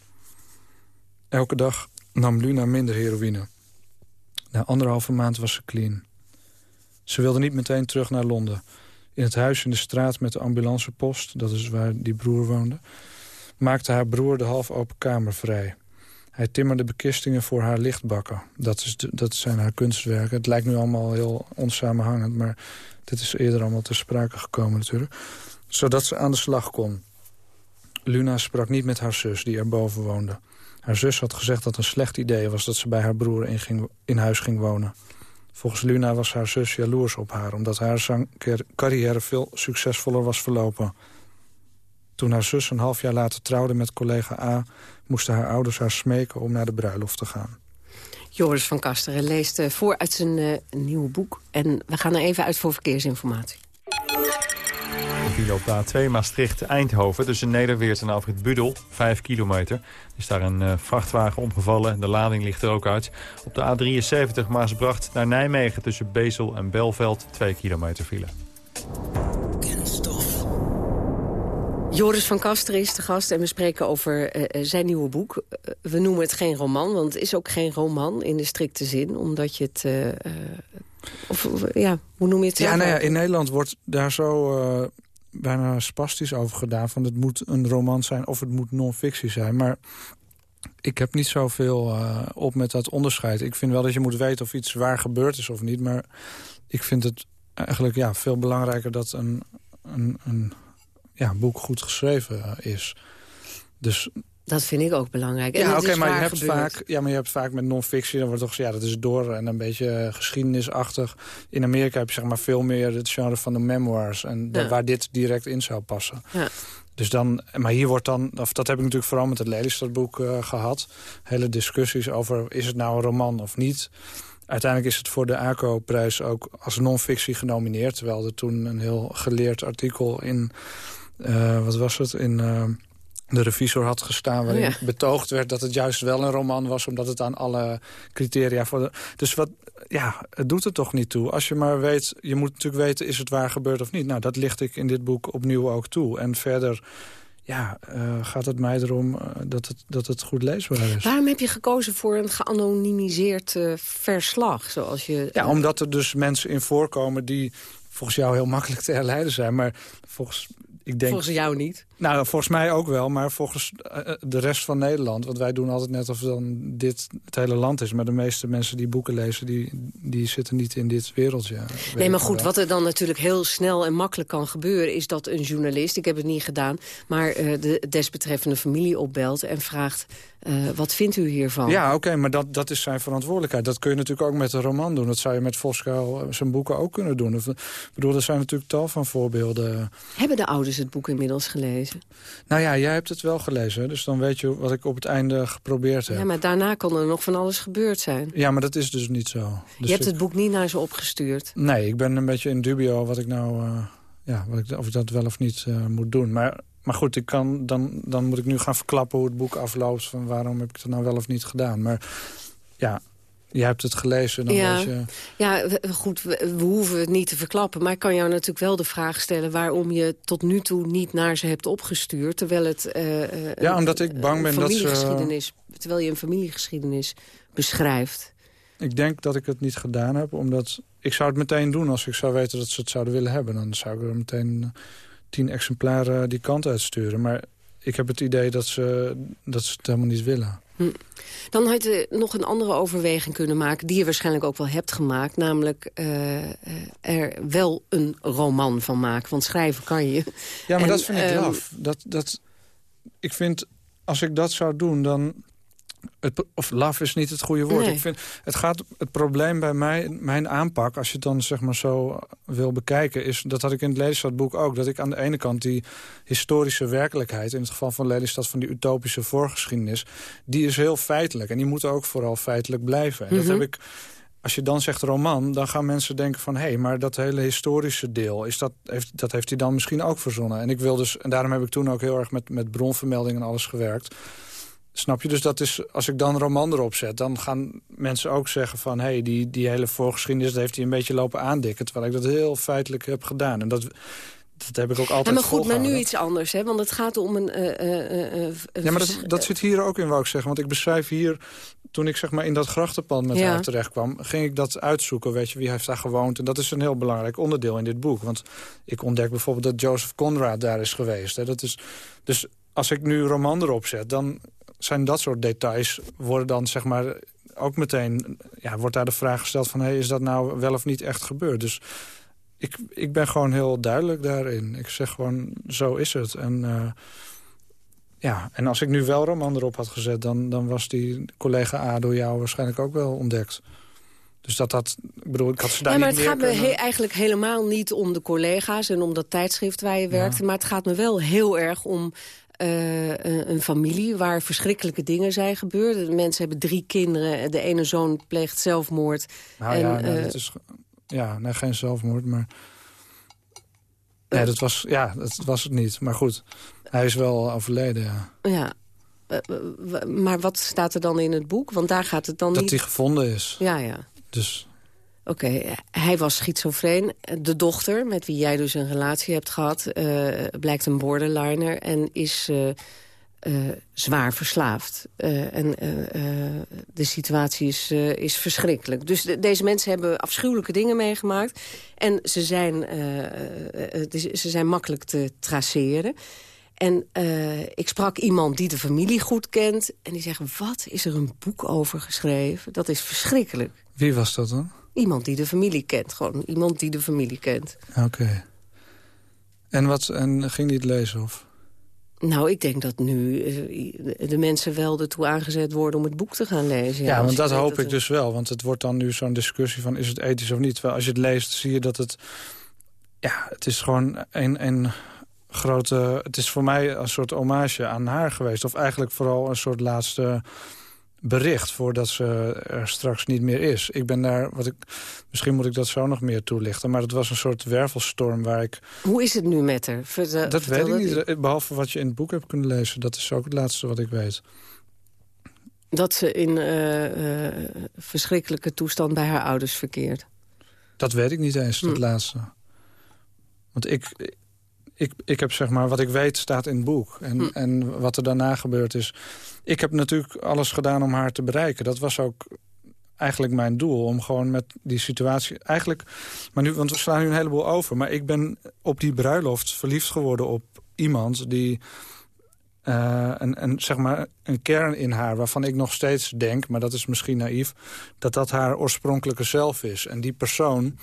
Elke dag nam Luna minder heroïne. Na anderhalve maand was ze clean. Ze wilde niet meteen terug naar Londen. In het huis in de straat met de ambulancepost, dat is waar die broer woonde... maakte haar broer de half open kamer vrij. Hij timmerde bekistingen voor haar lichtbakken. Dat, is dat zijn haar kunstwerken. Het lijkt nu allemaal heel onsamenhangend... maar dit is eerder allemaal ter sprake gekomen natuurlijk. Zodat ze aan de slag kon. Luna sprak niet met haar zus, die erboven woonde. Haar zus had gezegd dat een slecht idee was... dat ze bij haar broer in, ging, in huis ging wonen. Volgens Luna was haar zus jaloers op haar... omdat haar zangcarrière veel succesvoller was verlopen. Toen haar zus een half jaar later trouwde met collega A... moesten haar ouders haar smeken om naar de bruiloft te gaan. Joris van Kasteren leest uh, voor uit zijn uh, nieuwe boek. En we gaan er even uit voor verkeersinformatie. file op de A2 Maastricht-Eindhoven tussen Nederweert en Alfred Budel, 5 kilometer. Er is daar een uh, vrachtwagen omgevallen de lading ligt er ook uit. Op de A73 Maasbracht naar Nijmegen tussen Bezel en Belveld, 2 kilometer file. Joris van Kasteren is de gast en we spreken over uh, zijn nieuwe boek. Uh, we noemen het geen roman, want het is ook geen roman in de strikte zin. Omdat je het... Uh, of, ja, hoe noem je het? Ja, nou ja, in Nederland wordt daar zo bijna spastisch over gedaan. Van het moet een roman zijn of het moet non-fictie zijn. Maar ik heb niet zoveel op met dat onderscheid. Ik vind wel dat je moet weten of iets waar gebeurd is of niet. Maar ik vind het eigenlijk ja, veel belangrijker dat een, een, een ja, boek goed geschreven is. Dus dat vind ik ook belangrijk. ja, oké, maar je hebt vaak, ja, maar je hebt vaak met non-fictie, dan wordt toch ja, dat is door en een beetje geschiedenisachtig. In Amerika heb je zeg maar veel meer het genre van de memoirs en ja. waar dit direct in zou passen. Ja. Dus dan, maar hier wordt dan, of dat heb ik natuurlijk vooral met het Lelystadboek uh, gehad. Hele discussies over is het nou een roman of niet. Uiteindelijk is het voor de ACO-prijs ook als non-fictie genomineerd. Terwijl er toen een heel geleerd artikel in, uh, wat was het, in... Uh, de revisor had gestaan... waarin ja. betoogd werd dat het juist wel een roman was... omdat het aan alle criteria... Voor de, dus wat, ja, het doet er toch niet toe. Als je maar weet, je moet natuurlijk weten... is het waar gebeurd of niet? Nou, dat licht ik in dit boek opnieuw ook toe. En verder ja, uh, gaat het mij erom uh, dat, het, dat het goed leesbaar is. Waarom heb je gekozen voor een geanonimiseerd uh, verslag? Zoals je, ja, omdat er dus mensen in voorkomen... die volgens jou heel makkelijk te herleiden zijn. Maar volgens ik denk, volgens jou niet? Nou, volgens mij ook wel, maar volgens uh, de rest van Nederland. Want wij doen altijd net of dan dit het hele land is. Maar de meeste mensen die boeken lezen, die, die zitten niet in dit wereldje. Nee, maar goed, wat er dan natuurlijk heel snel en makkelijk kan gebeuren... is dat een journalist, ik heb het niet gedaan... maar uh, de desbetreffende familie opbelt en vraagt... Uh, wat vindt u hiervan? Ja, oké, okay, maar dat, dat is zijn verantwoordelijkheid. Dat kun je natuurlijk ook met een roman doen. Dat zou je met Voskuil zijn boeken ook kunnen doen. Of, bedoel, er zijn natuurlijk tal van voorbeelden. Hebben de ouders het boek inmiddels gelezen? Nou ja, jij hebt het wel gelezen. Dus dan weet je wat ik op het einde geprobeerd heb. Ja, maar daarna kan er nog van alles gebeurd zijn. Ja, maar dat is dus niet zo. Dus je hebt ik... het boek niet naar ze opgestuurd? Nee, ik ben een beetje in dubio wat ik nou... Uh, ja, wat ik, of ik dat wel of niet uh, moet doen. Maar maar goed, ik kan, dan, dan moet ik nu gaan verklappen hoe het boek afloopt... van waarom heb ik het nou wel of niet gedaan. Maar ja, Jij hebt het gelezen. Dan ja, je... ja, goed, we, we, hoeven het niet te verklappen. Maar ik kan jou natuurlijk wel de vraag stellen... waarom je tot nu toe niet naar ze hebt opgestuurd... terwijl het uh, ja, omdat ik bang ben dat ze... Terwijl je een familiegeschiedenis beschrijft. Ik denk dat ik het niet gedaan heb, omdat... Ik zou het meteen doen als ik zou weten dat ze het zouden willen hebben. Dan zou ik er meteen tien exemplaren die kant uitsturen. Maar ik heb het idee dat ze, dat ze het helemaal niet willen. Hm. Dan had je nog een andere overweging kunnen maken... die je waarschijnlijk ook wel hebt gemaakt. Namelijk uh, er wel een roman van maken. Want schrijven kan je. Ja, maar dat vind ik um, laf. Dat, dat, ik vind, als ik dat zou doen, dan het, of laf is niet het goede woord. Ik vind, het, gaat, het probleem bij mij, mijn aanpak, als je het dan zeg maar zo wil bekijken... is, dat had ik in het Lelystadboek ook, dat ik aan de ene kant die historische werkelijkheid... in het geval van Lelystad van die utopische voorgeschiedenis... die is heel feitelijk en die moet ook vooral feitelijk blijven. En dat mhm. heb ik als je dan zegt roman, dan gaan mensen denken van... hé, hey, maar dat hele historische deel, is dat, heeft, dat heeft hij dan misschien ook verzonnen. En, ik wil dus, en daarom heb ik toen ook heel erg met, met bronvermelding en alles gewerkt. Snap je? Dus dat is, als ik dan een roman erop zet... dan gaan mensen ook zeggen van... hé, hey, die, die hele voorgeschiedenis heeft hij een beetje lopen aandikken... terwijl ik dat heel feitelijk heb gedaan. En dat, dat heb ik ook altijd ja, Maar goed, maar nu iets anders, hè? Want het gaat om een... Uh, uh, ja, maar dat, dat zit hier ook in, wou ik zeggen. Want ik beschrijf hier... Toen ik zeg maar in dat grachtenpand met ja. haar terecht kwam... ging ik dat uitzoeken, weet je, wie heeft daar gewoond. En dat is een heel belangrijk onderdeel in dit boek. Want ik ontdek bijvoorbeeld dat Joseph Conrad daar is geweest. Hè? Dat is, dus als ik nu roman erop zet... dan zijn dat soort details worden dan zeg maar ook meteen... Ja, wordt daar de vraag gesteld van... Hey, is dat nou wel of niet echt gebeurd? Dus ik, ik ben gewoon heel duidelijk daarin. Ik zeg gewoon, zo is het. En, uh, ja, en als ik nu wel roman erop had gezet... dan, dan was die collega A door jou waarschijnlijk ook wel ontdekt. Dus dat dat, ik bedoel, ik had ze daar ja, maar het gaat me eigenlijk helemaal niet om de collega's en om dat tijdschrift waar je werkte. Maar het gaat me wel heel erg om uh, een familie waar verschrikkelijke dingen zijn gebeurd. De mensen hebben drie kinderen. De ene zoon pleegt zelfmoord. Nou en, ja, nou, uh, is, ja nee, geen zelfmoord, maar... Nee, dat was, ja, dat was het niet. Maar goed, hij is wel overleden, ja. Ja, maar wat staat er dan in het boek? Want daar gaat het dan dat niet... hij gevonden is. Ja, ja. Dus... Oké, hij was schizofreen. De dochter, met wie jij dus een relatie hebt gehad... Uh, blijkt een borderliner en is uh, uh, zwaar verslaafd. en de situatie is, is verschrikkelijk. Dus de, deze mensen hebben afschuwelijke dingen meegemaakt. En ze zijn, ze zijn makkelijk te traceren. En ik sprak iemand die de familie goed kent. En die zegt, wat is er een boek over geschreven? Dat is verschrikkelijk. Wie was dat dan? Iemand die de familie kent. Gewoon iemand die de familie kent. Oké. En, wat, en ging die het lezen? Of? Nou, ik denk dat nu eh, de mensen wel ertoe aangezet worden om het boek te gaan lezen. Ja, want dat hoop ik dus wel. Want het wordt dan nu zo'n discussie van is het ethisch of niet. Terwijl als je het leest zie je dat het... Ja, het is gewoon een, een grote... Het is voor mij een soort hommage aan haar geweest. Of eigenlijk vooral een soort laatste bericht voordat ze er straks niet meer is. Ik ben daar, wat ik, misschien moet ik dat zo nog meer toelichten... maar het was een soort wervelstorm waar ik... Hoe is het nu met haar? dat weet ik niet, behalve wat je in het boek hebt kunnen lezen. Dat is ook het laatste wat ik weet. Dat ze in uh, uh, verschrikkelijke toestand bij haar ouders verkeert? Dat weet ik niet eens, dat hm. laatste. Want ik, ik, ik heb zeg maar, wat ik weet staat in het boek. En, hm. en wat er daarna gebeurd is... Ik heb natuurlijk alles gedaan om haar te bereiken. Dat was ook eigenlijk mijn doel. Om gewoon met die situatie... Eigenlijk, maar nu, want we slaan nu een heleboel over. Maar ik ben op die bruiloft verliefd geworden op iemand die... Uh, een, een, zeg maar een kern in haar waarvan ik nog steeds denk... maar dat is misschien naïef... dat dat haar oorspronkelijke zelf is. En die persoon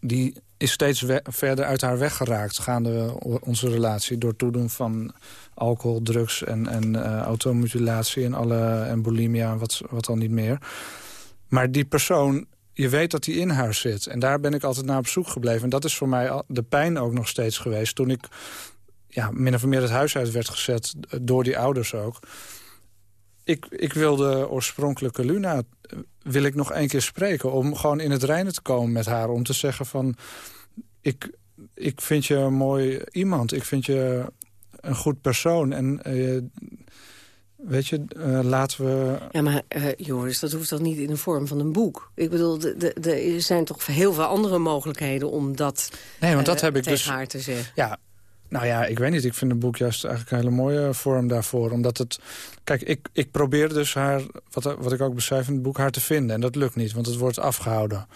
die is steeds verder uit haar weg geraakt... gaande onze relatie door toedoen van alcohol, drugs en, en uh, automutilatie... en, alle, en bulimia en wat, wat dan niet meer. Maar die persoon, je weet dat die in haar zit. En daar ben ik altijd naar op zoek gebleven. En dat is voor mij de pijn ook nog steeds geweest. Toen ik ja, min of meer het huis uit werd gezet, door die ouders ook ik, ik wilde oorspronkelijke Luna eh, wil ik nog één keer spreken... om gewoon in het reinen te komen met haar. Om te zeggen van, ik, ik vind je een mooi iemand. Ik vind je een goed persoon. En uh, Weet je, uh, laten we... Ja, maar uh, Joris, dat hoeft toch niet in de vorm van een boek? Ik bedoel, er zijn toch heel veel andere mogelijkheden om dat, nee, want dat uh, heb ik tegen dus, haar te zeggen. Ja, nou ja, ik weet niet. Ik vind een boek juist eigenlijk een hele mooie vorm daarvoor. Omdat het... Kijk, ik, ik probeer dus haar, wat, wat ik ook beschrijf in het boek, haar te vinden. En dat lukt niet, want het wordt afgehouden.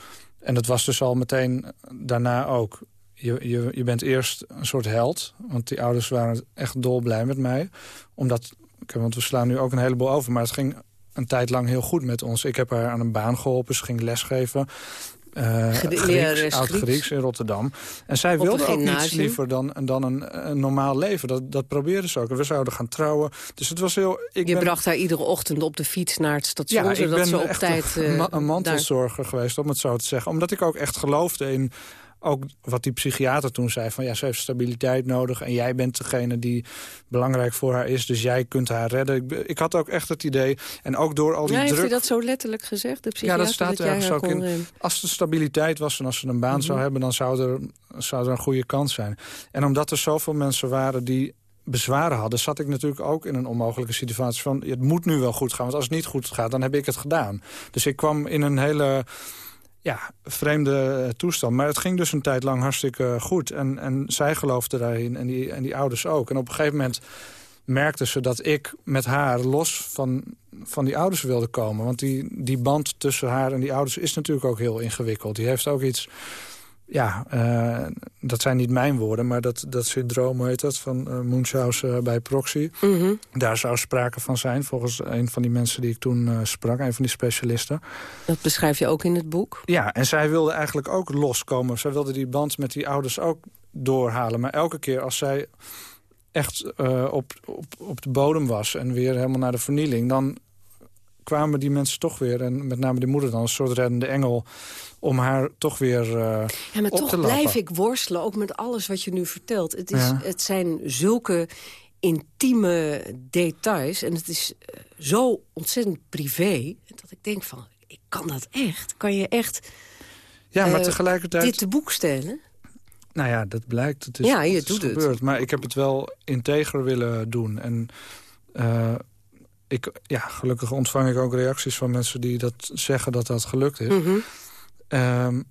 En dat was dus al meteen daarna ook. Je, je, je bent eerst een soort held. Want die ouders waren echt dolblij met mij. Omdat, want we slaan nu ook een heleboel over. Maar het ging een tijd lang heel goed met ons. Ik heb haar aan een baan geholpen. Ze ging lesgeven. Uh, Grieks, Oud-Grieks in Rotterdam. En zij wilde ook niets liever dan, dan een, een, normaal leven. Dat, dat probeerde ze ook. En we zouden gaan trouwen. Dus het was heel... Ik Je ben, bracht haar iedere ochtend op de fiets naar het station... Ja, zodat ik ben ze op echt tijd, een, uh, een mantelzorger geweest, om het zo te zeggen. Omdat ik ook echt geloofde in ook wat die psychiater toen zei... van ja, ze heeft stabiliteit nodig en jij bent degene die belangrijk voor haar is... dus jij kunt haar redden. Ik, ik had ook echt het idee, en ook door al die ja, druk... Heeft u dat zo letterlijk gezegd, de psychiater? Ja, dat staat dat ergens ook in. Kon... Als er stabiliteit was en als ze een baan Mm -hmm. zou hebben... dan zou er, zou er een goede kans zijn. En omdat er zoveel mensen waren die bezwaren hadden... zat ik natuurlijk ook in een onmogelijke situatie van... het moet nu wel goed gaan, want als het niet goed gaat, dan heb ik het gedaan. Dus ik kwam in een hele ja, vreemde toestand. Maar het ging dus een tijd lang hartstikke goed. En, en zij geloofde daarin en die, en die ouders ook. En op een gegeven moment merkte ze dat ik met haar los van, van die ouders wilde komen. Want die, die band tussen haar en die ouders is natuurlijk ook heel ingewikkeld. Die heeft ook iets... Ja, uh, dat zijn niet mijn woorden, maar dat, dat syndroom heet dat... van uh, Munchausen bij proxy. Mm -hmm. Daar zou sprake van zijn, volgens een van die mensen die ik toen uh, sprak. Een van die specialisten. Dat beschrijf je ook in het boek? Ja, en zij wilde eigenlijk ook loskomen. Zij wilde die band met die ouders ook doorhalen. Maar elke keer als zij echt op, op, op de bodem was... en weer helemaal naar de vernieling... dan kwamen die mensen toch weer, en met name de moeder dan... een soort reddende engel om haar toch weer uh, Ja, maar op toch te blijf ik worstelen, ook met alles wat je nu vertelt. Het, is, Ja. het zijn zulke intieme details en het is uh, zo ontzettend privé... dat ik denk van, ik kan dat echt? Kan je echt Ja, maar eh, tegelijkertijd... dit te boek stellen? Nou ja, dat blijkt. Het is, Ja, je het doet het. gebeurd. Maar ik heb het wel integer willen doen. En eh, ik, ja, gelukkig ontvang ik ook reacties van mensen die dat zeggen dat dat gelukt is. Mhm. Ehm,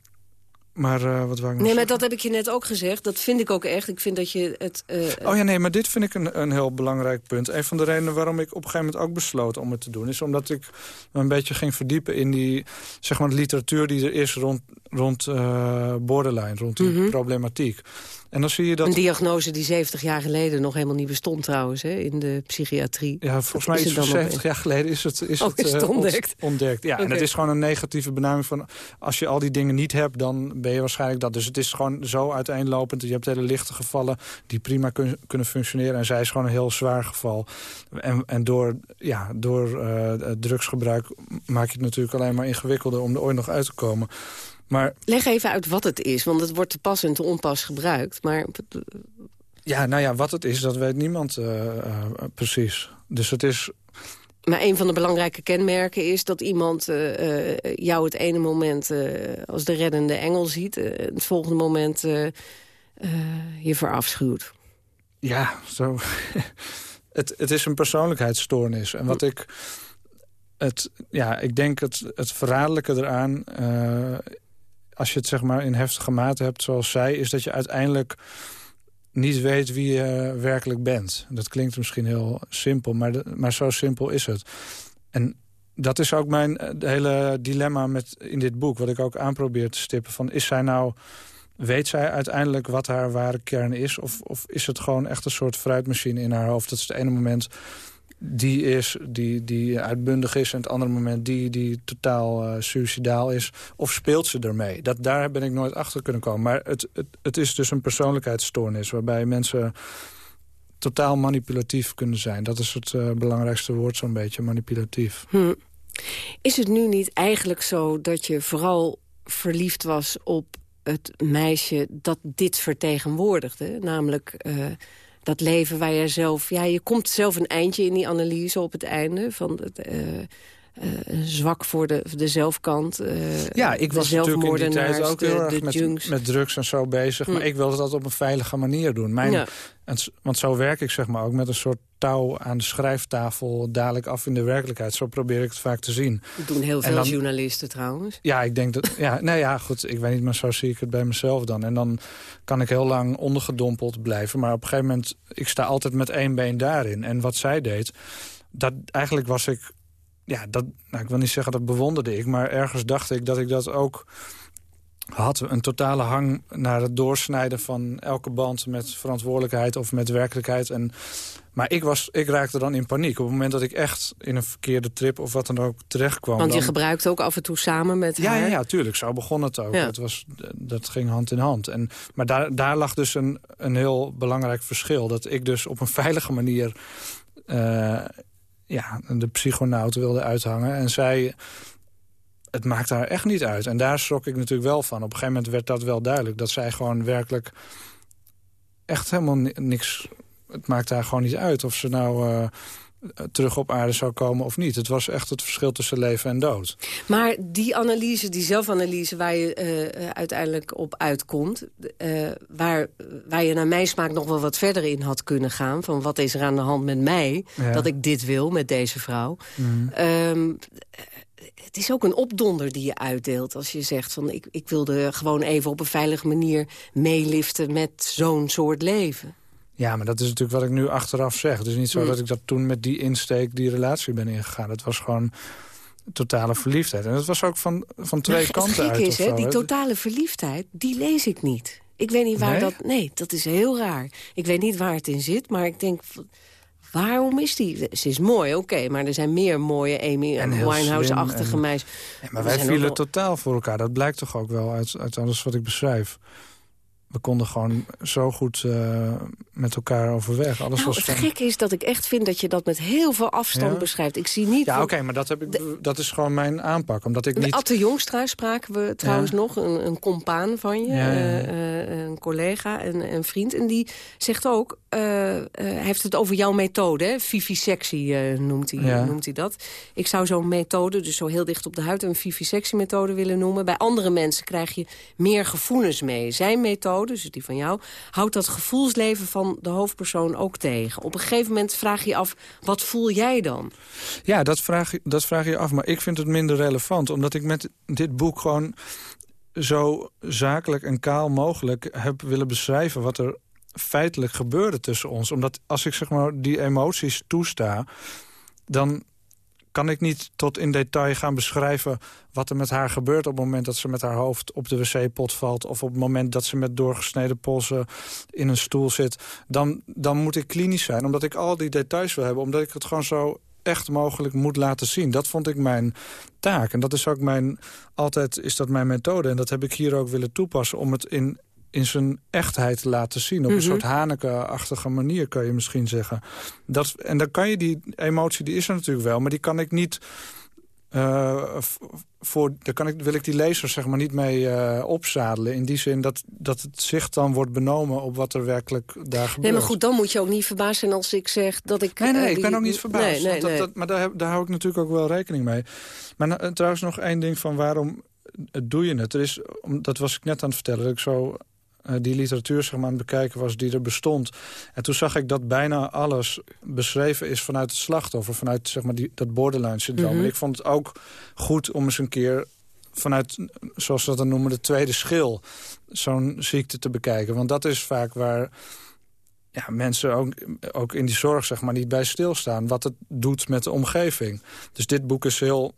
maar eh, wat ik nog Nee, maar zeggen? dat heb ik je net ook gezegd. Dat vind ik ook echt. Ik vind dat je het... eh, Oh ja, nee, maar dit vind ik een, een heel belangrijk punt. Een van de redenen waarom ik op een gegeven moment ook besloot om het te doen... is omdat ik me een beetje ging verdiepen in die zeg maar, literatuur die er is rond, rond eh, borderline, rond die Mhm. problematiek. En dan zie je dat... Een diagnose die 70 jaar geleden nog helemaal niet bestond trouwens, hè, in de psychiatrie. Ja, volgens mij Is het van dan 70 jaar geleden is het, is Oh, het, is het eh, ont- ontdekt? ontdekt. Ja, en het is gewoon een negatieve benaming van... als je al die dingen niet hebt, dan ben je waarschijnlijk dat. Dus het is gewoon zo uiteenlopend. Je hebt hele lichte gevallen die prima kun- kunnen functioneren. En zij is gewoon een heel zwaar geval. En, en door, ja, door eh, drugsgebruik maak je het natuurlijk alleen maar ingewikkelder... om er ooit nog uit te komen. Maar Leg even uit wat het is, want het wordt te pas en te onpas gebruikt. Maar ja, nou ja, wat het is, dat weet niemand eh, eh, precies. Dus het is Maar een van de belangrijke kenmerken is dat iemand eh, jou het ene moment als de reddende engel ziet... het volgende moment je verafschuwt. Ja, zo. het, het is een persoonlijkheidsstoornis. En wat ik... Het, ja, ik denk het, het verraderlijke eraan... als je het zeg maar in heftige mate hebt zoals zij... is dat je uiteindelijk niet weet wie je werkelijk bent. Dat klinkt misschien heel simpel, maar, maar zo simpel is het. En dat is ook mijn eh, hele dilemma met, in dit boek... wat ik ook aanprobeer te stippen. Van, is zij nou... Weet zij uiteindelijk wat haar ware kern is? Of, of is het gewoon echt een soort fruitmachine in haar hoofd? Dat is het ene moment die is, die, die uitbundig is... en het andere moment die, die totaal eh suicidaal is. Of speelt ze ermee? Dat, daar ben ik nooit achter kunnen komen. Maar het, het, het is dus een persoonlijkheidsstoornis... waarbij mensen totaal manipulatief kunnen zijn. Dat is het eh, belangrijkste woord zo'n beetje, manipulatief. Hm. Is het nu niet eigenlijk zo dat je vooral verliefd was op het meisje dat dit vertegenwoordigde? Namelijk eh, dat leven waar je zelf... Ja, je komt zelf een eindje in die analyse op het einde. Van het, eh, zwak voor de, de zelfkant. ja, ik was natuurlijk in die tijd ook heel erg met, met, drugs en zo bezig. Maar hm. ik wilde dat op een veilige manier doen. Mijn, want zo werk ik zeg maar ook met een soort touw aan de schrijftafel... dadelijk af in de werkelijkheid. Zo probeer ik het vaak te zien. Dat doen heel veel journalisten trouwens. Ja, ik denk dat... Ja, nou ja, goed, ik weet niet, maar zo zie ik het bij mezelf dan. En dan kan ik heel lang ondergedompeld blijven. Maar op een gegeven moment, ik sta altijd met één been daarin. En wat zij deed, dat eigenlijk was ik... Ja, dat, nou, ik wil niet zeggen dat bewonderde ik, maar ergens dacht ik dat ik dat ook had een totale hang naar het doorsnijden van elke band met verantwoordelijkheid of met werkelijkheid. En, maar ik, was, ik raakte dan in paniek. Op het moment dat ik echt in een verkeerde trip of wat dan ook terecht kwam. Want je gebruikte ook af en toe samen met ja, haar? Ja, ja, tuurlijk. Zo begon het ook. Het was, dat ging hand in hand. En, maar daar, daar lag dus een, een heel belangrijk verschil. Dat ik dus op een veilige manier uh, ja, de psychonaut wilde uithangen. En zij het maakt haar echt niet uit. En daar schrok ik natuurlijk wel van. Op een gegeven moment werd dat wel duidelijk. Dat zij gewoon werkelijk echt helemaal niks... Het maakt haar gewoon niet uit of ze nou... Uh, terug op aarde zou komen of niet. Het was echt het verschil tussen leven en dood. Maar die analyse, die zelfanalyse waar je uh, uiteindelijk op uitkomt... Uh, waar, waar je naar mijn smaak nog wel wat verder in had kunnen gaan... van wat is er aan de hand met mij, dat ik dit wil met deze vrouw... Mm het is ook een opdonder die je uitdeelt. Als je zegt van ik, ik wilde gewoon even op een veilige manier meeliften met zo'n soort leven. Ja, maar dat is natuurlijk wat ik nu achteraf zeg. Het is niet zo mm. dat ik dat toen met die insteek die relatie ben ingegaan. Het was gewoon totale verliefdheid. En dat was ook van, van twee kanten uit. Is, hè, die totale verliefdheid, die lees ik niet. Ik weet niet waar dat... Nee, dat is heel raar. Ik weet niet waar het in zit, maar ik denk... Waarom is die? Ze is mooi, oké, maar er zijn meer mooie Amy Winehouse-achtige meisjes. Ja, maar wij vielen totaal voor elkaar. Dat blijkt toch ook wel uit, uit alles wat ik beschrijf we konden gewoon zo goed uh, met elkaar overweg. Alles nou, was het gekke is dat ik echt vind dat je dat met heel veel afstand beschrijft. Ik zie niet... Ja, oké, maar dat, heb ik, dat is gewoon mijn aanpak. Omdat ik niet... Atte Jongstra spraken we trouwens nog, een, een compaan van je. Uh, een collega en een vriend. En die zegt ook, hij heeft het over jouw methode. Hè? Vivisectie noemt, hij, noemt hij dat. Ik zou zo'n methode, dus zo heel dicht op de huid... een vivisectie methode willen noemen. Bij andere mensen krijg je meer gevoelens mee. Zijn methode dus die van jou... houdt dat gevoelsleven van de hoofdpersoon ook tegen. Op een gegeven moment vraag je af, wat voel jij dan? Ja, dat vraag, dat vraag je af, maar ik vind het minder relevant. Omdat ik met dit boek gewoon zo zakelijk en kaal mogelijk heb willen beschrijven... wat er feitelijk gebeurde tussen ons. Omdat als ik zeg maar die emoties toesta... dan kan ik niet tot in detail gaan beschrijven wat er met haar gebeurt... op het moment dat ze met haar hoofd op de wc-pot valt... of op het moment dat ze met doorgesneden polsen in een stoel zit... Dan, dan moet ik klinisch zijn, omdat ik al die details wil hebben... omdat ik het gewoon zo echt mogelijk moet laten zien. Dat vond ik mijn taak. En dat is ook mijn, altijd is dat mijn methode. En dat heb ik hier ook willen toepassen... om het in in zijn echtheid laten zien. Op een mhm. soort Haneke-achtige manier, kan je misschien zeggen. Dat, en dan kan je die emotie, die is er natuurlijk wel... maar die kan ik niet... Uh, voor, daar kan ik, wil ik die lezer zeg maar niet mee uh, opzadelen. In die zin dat, dat het zicht dan wordt benomen op wat er werkelijk daar gebeurt. Nee, maar goed, dan moet je ook niet verbaasd zijn als ik zeg dat ik... Nee, nee, nee ik ben ook niet verbaasd. Nee, nee, dat, maar daar, daar hou ik natuurlijk ook wel rekening mee. Maar trouwens nog één ding van waarom doe je het? Er is, dat was ik net aan het vertellen, dat ik zo die literatuur zeg maar, aan het bekijken was die er bestond. En toen zag ik dat bijna alles beschreven is vanuit het slachtoffer. Vanuit zeg maar, die, dat borderline syndroom. Mhm. En ik vond het ook goed om eens een keer vanuit, zoals ze dat dan noemen, de tweede schil... zo'n ziekte te bekijken. Want dat is vaak waar ja, mensen ook, ook in die zorg zeg maar, niet bij stilstaan. Wat het doet met de omgeving. Dus dit boek is heel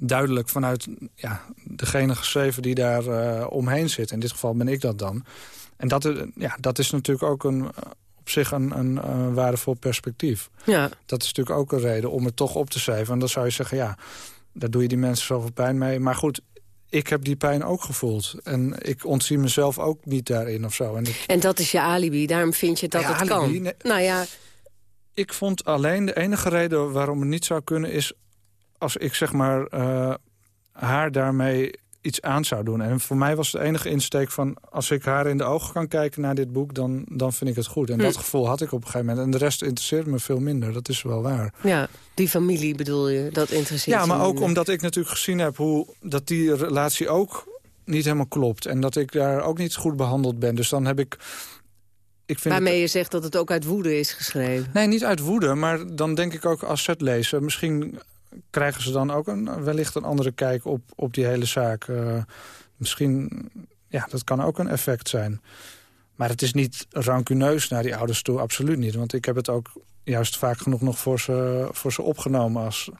duidelijk vanuit ja, degene geschreven die daar uh, omheen zit. In dit geval ben ik dat dan. En dat, uh, ja, dat is natuurlijk ook een, op zich een, een, een, waardevol perspectief. Ja. Dat is natuurlijk ook een reden om het toch op te schrijven. En dan zou je zeggen, ja, daar doe je die mensen zoveel pijn mee. Maar goed, ik heb die pijn ook gevoeld. En ik ontzie mezelf ook niet daarin of zo. En, en dat is je alibi, daarom vind je dat ja, het alibi, kan? nou ja... Ik vond alleen de enige reden waarom het niet zou kunnen... is als ik zeg maar uh, haar daarmee iets aan zou doen. En voor mij was de enige insteek van... als ik haar in de ogen kan kijken naar dit boek, dan, dan vind ik het goed. En Hm. dat gevoel had ik op een gegeven moment. En de rest interesseert me veel minder, dat is wel waar. Ja, die familie bedoel je, dat interesseert Ja, maar ook minder. omdat ik natuurlijk gezien heb... Hoe, dat die relatie ook niet helemaal klopt. En dat ik daar ook niet goed behandeld ben. Dus dan heb ik... ik vind Waarmee het, je zegt dat het ook uit woede is geschreven. Nee, niet uit woede, maar dan denk ik ook als het lezen... misschien krijgen ze dan ook een, wellicht een andere kijk op, op die hele zaak. Eh, misschien, ja, dat kan ook een effect zijn. Maar het is niet rancuneus naar die ouders toe, absoluut niet. Want ik heb het ook juist vaak genoeg nog voor ze, voor ze opgenomen... als,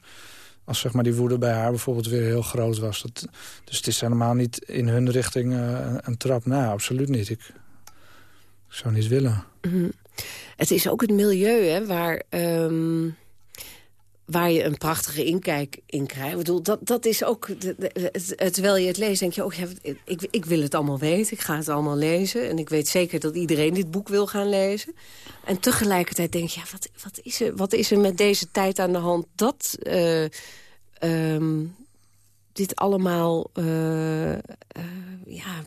als zeg maar, die woede bij haar bijvoorbeeld weer heel groot was. Dat, dus het is helemaal niet in hun richting eh, een, een trap na, absoluut niet. Ik, zou niet willen. Mhm. Het is ook het milieu hè, waar, ehm, waar je een prachtige inkijk in krijgt. Ik bedoel, dat, dat is ook... het- terwijl je het leest, denk je... Oh, ja, ik, ik wil het allemaal weten, ik ga het allemaal lezen. En ik weet zeker dat iedereen dit boek wil gaan lezen. En tegelijkertijd denk je... Ja, wat, wat, is er, wat is er met deze tijd aan de hand dat... eh, ehm, dit allemaal eh, eh, ja,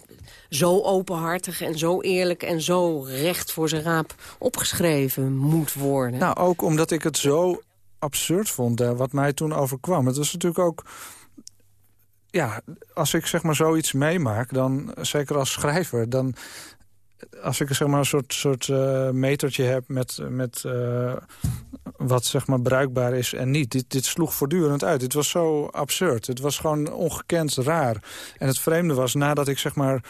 zo openhartig en zo eerlijk... en zo recht voor zijn raap opgeschreven moet worden. Nou, ook omdat ik het zo absurd vond, eh, wat mij toen overkwam. Het was natuurlijk ook... Ja, als ik zeg maar zoiets meemaak, dan zeker als schrijver... dan als ik zeg maar een soort, soort eh, metertje heb met, met eh, wat zeg maar bruikbaar is en niet. Dit, dit sloeg voortdurend uit. Dit was zo absurd. Het was gewoon ongekend raar. En het vreemde was, nadat ik zeg maar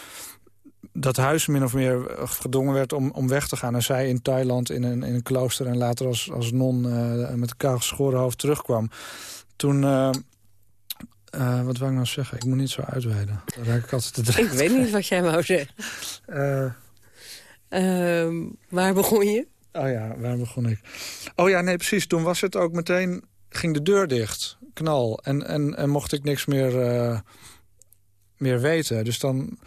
dat huis min of meer gedwongen werd om, om weg te gaan. En zij in Thailand in een, in een klooster en later als, als non eh, met een kaal geschoren hoofd terugkwam. Toen... eh, eh, wat wou ik nou zeggen? Ik moet niet zo uitweiden. Dan raak ik altijd te. Ik weet niet wat jij wou zeggen. Eh, Ehm, waar begon je? Oh ja, waar begon ik? Oh ja, nee, precies. Toen was het ook meteen... ging de deur dicht, knal. En, en, en mocht ik niks meer, eh, meer weten. Dus dan...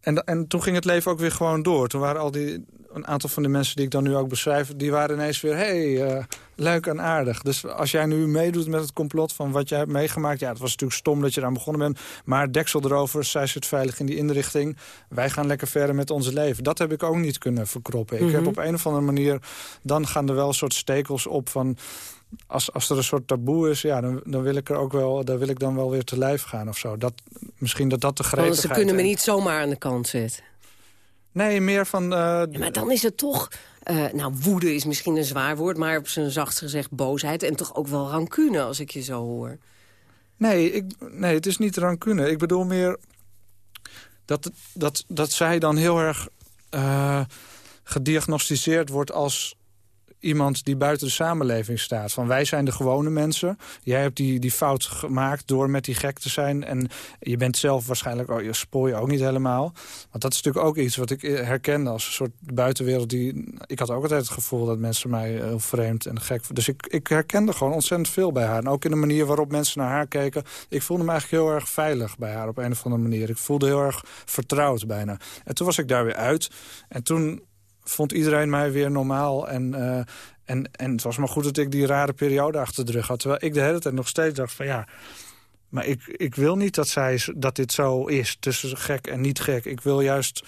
En, en toen ging het leven ook weer gewoon door. Toen waren al die... Een aantal van de mensen die ik dan nu ook beschrijf... die waren ineens weer, hey, eh, leuk en aardig. Dus als jij nu meedoet met het complot van wat jij hebt meegemaakt... ja, het was natuurlijk stom dat je eraan begonnen bent... maar deksel erover, zij zit veilig in die inrichting. Wij gaan lekker verder met ons leven. Dat heb ik ook niet kunnen verkroppen. Ik heb Mhm. op een of andere manier... dan gaan er wel een soort stekels op van... Als, als er een soort taboe is, ja, dan, dan wil ik er ook wel, daar wil ik dan wel weer te lijf gaan of zo. Dat, misschien dat dat de Want gretigheid... ze kunnen me niet zomaar aan de kant zetten. Nee, meer van... eh, Ja, maar dan is het toch... eh, nou, woede is misschien een zwaar woord, maar op zijn zachtst gezegd boosheid. En toch ook wel rancune, als ik je zo hoor. Nee, ik, nee, het is niet rancune. Ik bedoel meer dat, dat, dat zij dan heel erg eh, gediagnosticeerd wordt als iemand die buiten de samenleving staat. Van wij zijn de gewone mensen. Jij hebt die, die fout gemaakt door met die gek te zijn. En je bent zelf waarschijnlijk, oh, je spoor je ook niet helemaal. Want dat is natuurlijk ook iets wat ik herkende als een soort buitenwereld. Die, ik had ook altijd het gevoel dat mensen mij heel vreemd en gek... Dus ik, ik herkende gewoon ontzettend veel bij haar. En ook in de manier waarop mensen naar haar keken. Ik voelde me eigenlijk heel erg veilig bij haar op een of andere manier. Ik voelde heel erg vertrouwd bijna. En toen was ik daar weer uit. En toen vond iedereen mij weer normaal. En, eh, en, en het was maar goed dat ik die rare periode achter de rug had. Terwijl ik de hele tijd nog steeds dacht van ja... Maar ik, ik wil niet dat, zij, dat dit zo is, tussen gek en niet gek. Ik wil juist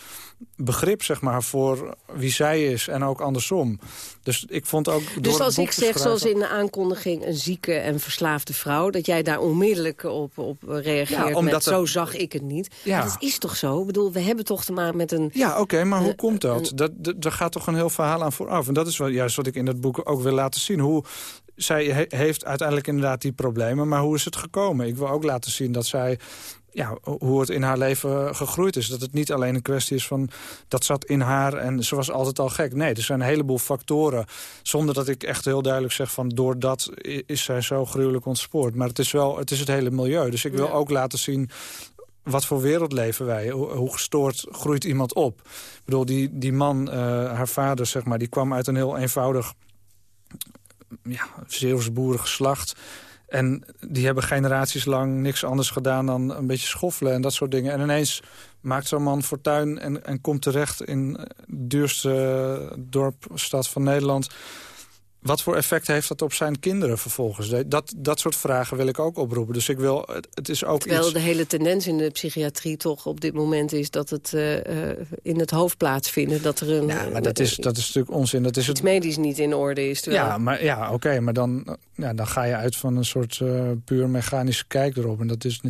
begrip, zeg maar, voor wie zij is en ook andersom. Dus ik vond ook... door Dus als ik zeg, zoals in de aankondiging... een zieke en verslaafde vrouw, dat jij daar onmiddellijk op, op reageert Ja, met... omdat zo het- zag ik het niet. Ja. Maar dat is toch zo? Ik bedoel, we hebben toch te maken met een... Ja, oké, maar hoe komt dat? eh, dat, dat? Daar gaat toch een heel verhaal aan vooraf. En dat is wel juist wat ik in dat boek ook wil laten zien. Hoe zij he- heeft uiteindelijk inderdaad die problemen, maar hoe is het gekomen? Ik wil ook laten zien dat zij ja, hoe het in haar leven gegroeid is. Dat het niet alleen een kwestie is van dat zat in haar en ze was altijd al gek. Nee, er zijn een heleboel factoren. Zonder dat ik echt heel duidelijk zeg van doordat is zij zo gruwelijk ontspoord. Maar het is wel het, is het hele milieu. Dus ik wil Ja. ook laten zien wat voor wereld leven wij? Hoe, hoe gestoord groeit iemand op? Ik bedoel, die, die man, eh, haar vader, zeg maar, die kwam uit een heel eenvoudig... ja, Zeeuws boerengeslacht. En die hebben generaties lang niks anders gedaan dan een beetje schoffelen en dat soort dingen. En ineens maakt zo'n man fortuin en, en komt terecht in het duurste dorp, stad van Nederland. Wat voor effect heeft dat op zijn kinderen vervolgens? Dat, dat soort vragen wil ik ook oproepen. Dus ik wil, het, is ook Terwijl iets... de hele tendens in de psychiatrie toch op dit moment is... dat het uh, in het hoofd plaatsvindt. Dat er een, ja, maar dat is, dat is natuurlijk onzin. Dat is het medisch niet in orde is. Terwijl... Ja, maar, ja oké, maar dan, ja, dan ga je uit van een soort uh, puur mechanische kijk erop. En dat is,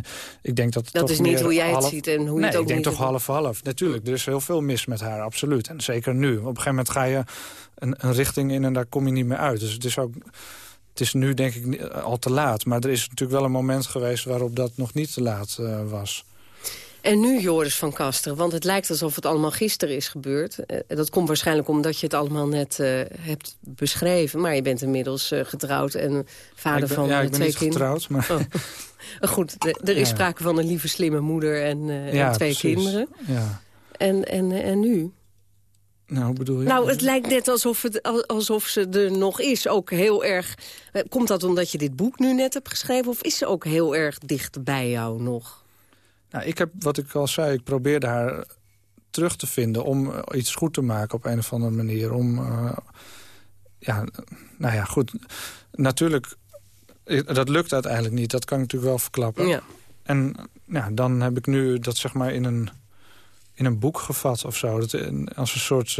ik denk dat dat is niet hoe jij half... het ziet en hoe nee, je het ook ik denk niet toch half-half. Natuurlijk, er is heel veel mis met haar, absoluut. En zeker nu. Op een gegeven moment ga je een, een richting in en daar kom je niet meer uit. Dus het is ook... Het is nu denk ik al te laat. Maar er is natuurlijk wel een moment geweest waarop dat nog niet te laat uh, was. En nu Joris van Kasteren, want het lijkt alsof het allemaal gisteren is gebeurd. Uh, dat komt waarschijnlijk omdat je het allemaal net uh, hebt beschreven. Maar je bent inmiddels uh, getrouwd en vader ben, van ja, ik ben twee kinderen. getrouwd, maar... Oh. Goed, er is Ja. sprake van een lieve slimme moeder en, uh, Ja, en twee precies. kinderen. Ja. En, en, en nu? Nou, hoe bedoel je? Nou, het lijkt net alsof, het, al- alsof ze er nog is. Ook heel erg... eh, Komt dat omdat je dit boek nu net hebt geschreven? Of is ze ook heel erg dicht bij jou nog? Nou, ik heb, wat ik al zei, ik probeerde haar terug te vinden... om eh, iets goed te maken op een of andere manier. Om, eh, ja, nou ja, goed. Natuurlijk, dat lukt uiteindelijk niet. Dat kan ik natuurlijk wel verklappen. Ja. En ja, dan heb ik nu dat zeg maar in een, in een boek gevat of zo. Dat, eh, als een soort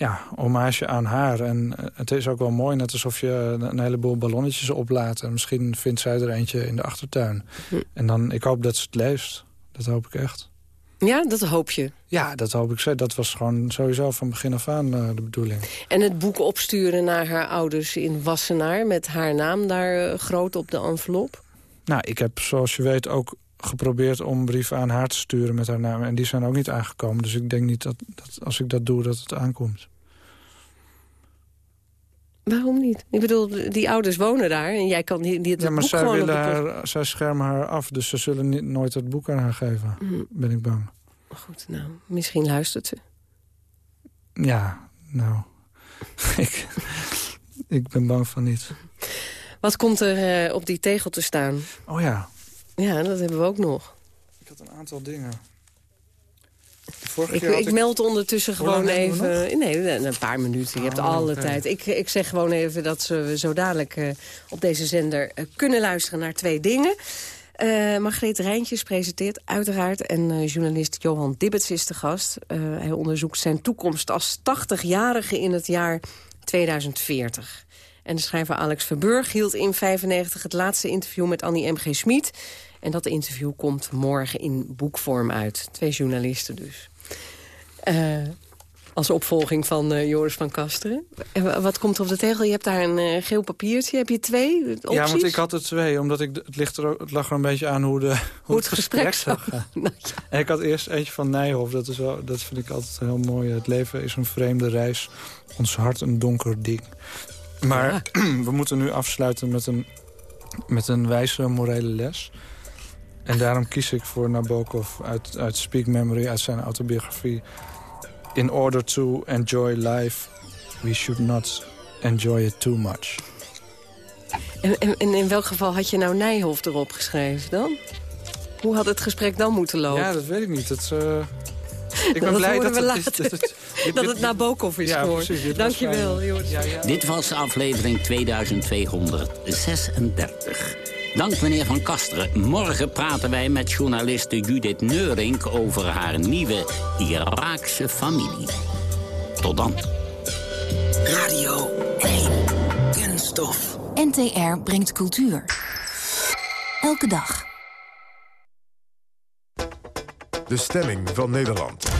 ja, hommage aan haar. En eh, het is ook wel mooi, net alsof je een, heleboel ballonnetjes oplaat. En misschien vindt zij er eentje in de achtertuin. Hm. En dan, ik hoop dat ze het leest. Dat hoop ik echt. Ja, dat hoop je. Ja, dat hoop ik. Dat was gewoon sowieso van begin af aan eh, de bedoeling. En het boek opsturen naar haar ouders in Wassenaar... met haar naam daar eh, groot op de envelop? Nou, ik heb zoals je weet ook geprobeerd om brieven aan haar te sturen met haar naam. En die zijn ook niet aangekomen. Dus ik denk niet dat, dat als ik dat doe, dat het aankomt. Waarom niet? Ik bedoel, die ouders wonen daar en jij kan die, die het Ja, maar boek zij, willen haar, zij schermen haar af. Dus ze zullen niet, nooit het boek aan haar geven. Hm. Ben ik bang. Goed, nou, misschien luistert ze. Ja, nou... ik, ik ben bang van niet. Wat komt er eh, op die tegel te staan? Oh ja, Ja, dat hebben we ook nog. ik had een aantal dingen. Vorige Ik, ik meld ondertussen gewoon even... Nee, een paar minuten. Je hebt Oh, alle tijd. Ik, ik zeg gewoon even dat ze zo dadelijk eh, op deze zender eh, kunnen luisteren naar twee dingen. Eh Margreet Rijntjes presenteert uiteraard. En journalist Johan Dibbets is de gast. Hij onderzoekt zijn toekomst als 80-jarige in het jaar 2040. En de schrijver Alex Verburg hield in 95 het laatste interview met Annie M.G. Schmid. En dat interview komt morgen in boekvorm uit. Twee journalisten dus. Eh, als opvolging van eh, Joris van Kasteren. En wa- wat komt er op de tegel? Je hebt daar een eh, geel papiertje. Heb je twee opties? Ja, want ik had er twee. Omdat ik, het, ligt er, het lag er een beetje aan hoe, de, hoe, het gesprek zou gaan. En ik had eerst eentje van Nijhoff. Dat, is wel, dat vind ik altijd heel mooi. Het leven is een vreemde reis. Ons hart een donker ding. Maar we moeten nu afsluiten met een, met een wijze morele les. En daarom kies ik voor Nabokov uit, uit Speak Memory, uit zijn autobiografie. In order to enjoy life, we should not enjoy it too much. En, en, en in welk geval had je nou Nijhoff erop geschreven dan? Hoe had het gesprek dan moeten lopen? Ja, dat weet ik niet. Het, eh, ik ben dat blij dat we het, is- dat het, dit- dat dit- het Nabokov is Ja, geworden. precies, was Dankjewel. Joris. Ja, ja. Dit was aflevering 2236. Dank meneer Van Kasteren. Morgen praten wij met journaliste Judith Neurink... over haar nieuwe Iraakse familie. Tot dan. Radio 1. Kunststof. NTR brengt cultuur. Elke dag. De stemming van Nederland.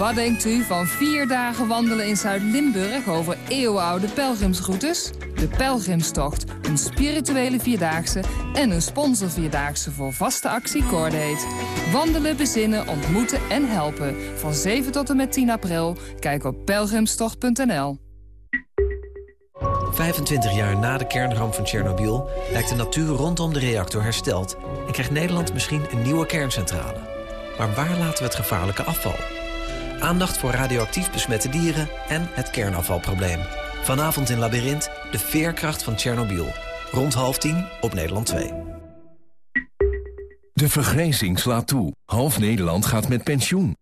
Wat denkt u van vier dagen wandelen in Zuid-Limburg over eeuwenoude pelgrimsroutes? de Pelgrimstocht, een spirituele vierdaagse en een sponsorvierdaagse voor vaste actie Cordate. Wandelen, bezinnen, ontmoeten en helpen. Van 7 tot en met 10 april. Kijk op pelgrimstocht.nl. 25 jaar na de kernramp van Tsjernobyl lijkt de natuur rondom de reactor hersteld... en krijgt Nederland misschien een nieuwe kerncentrale. Maar waar laten we het gevaarlijke afval? Aandacht voor radioactief besmette dieren en het kernafvalprobleem. Vanavond in Labyrinth, de veerkracht van Tsjernobyl. Rond half tien op Nederland 2. De vergrijzing slaat toe. Half Nederland gaat met pensioen.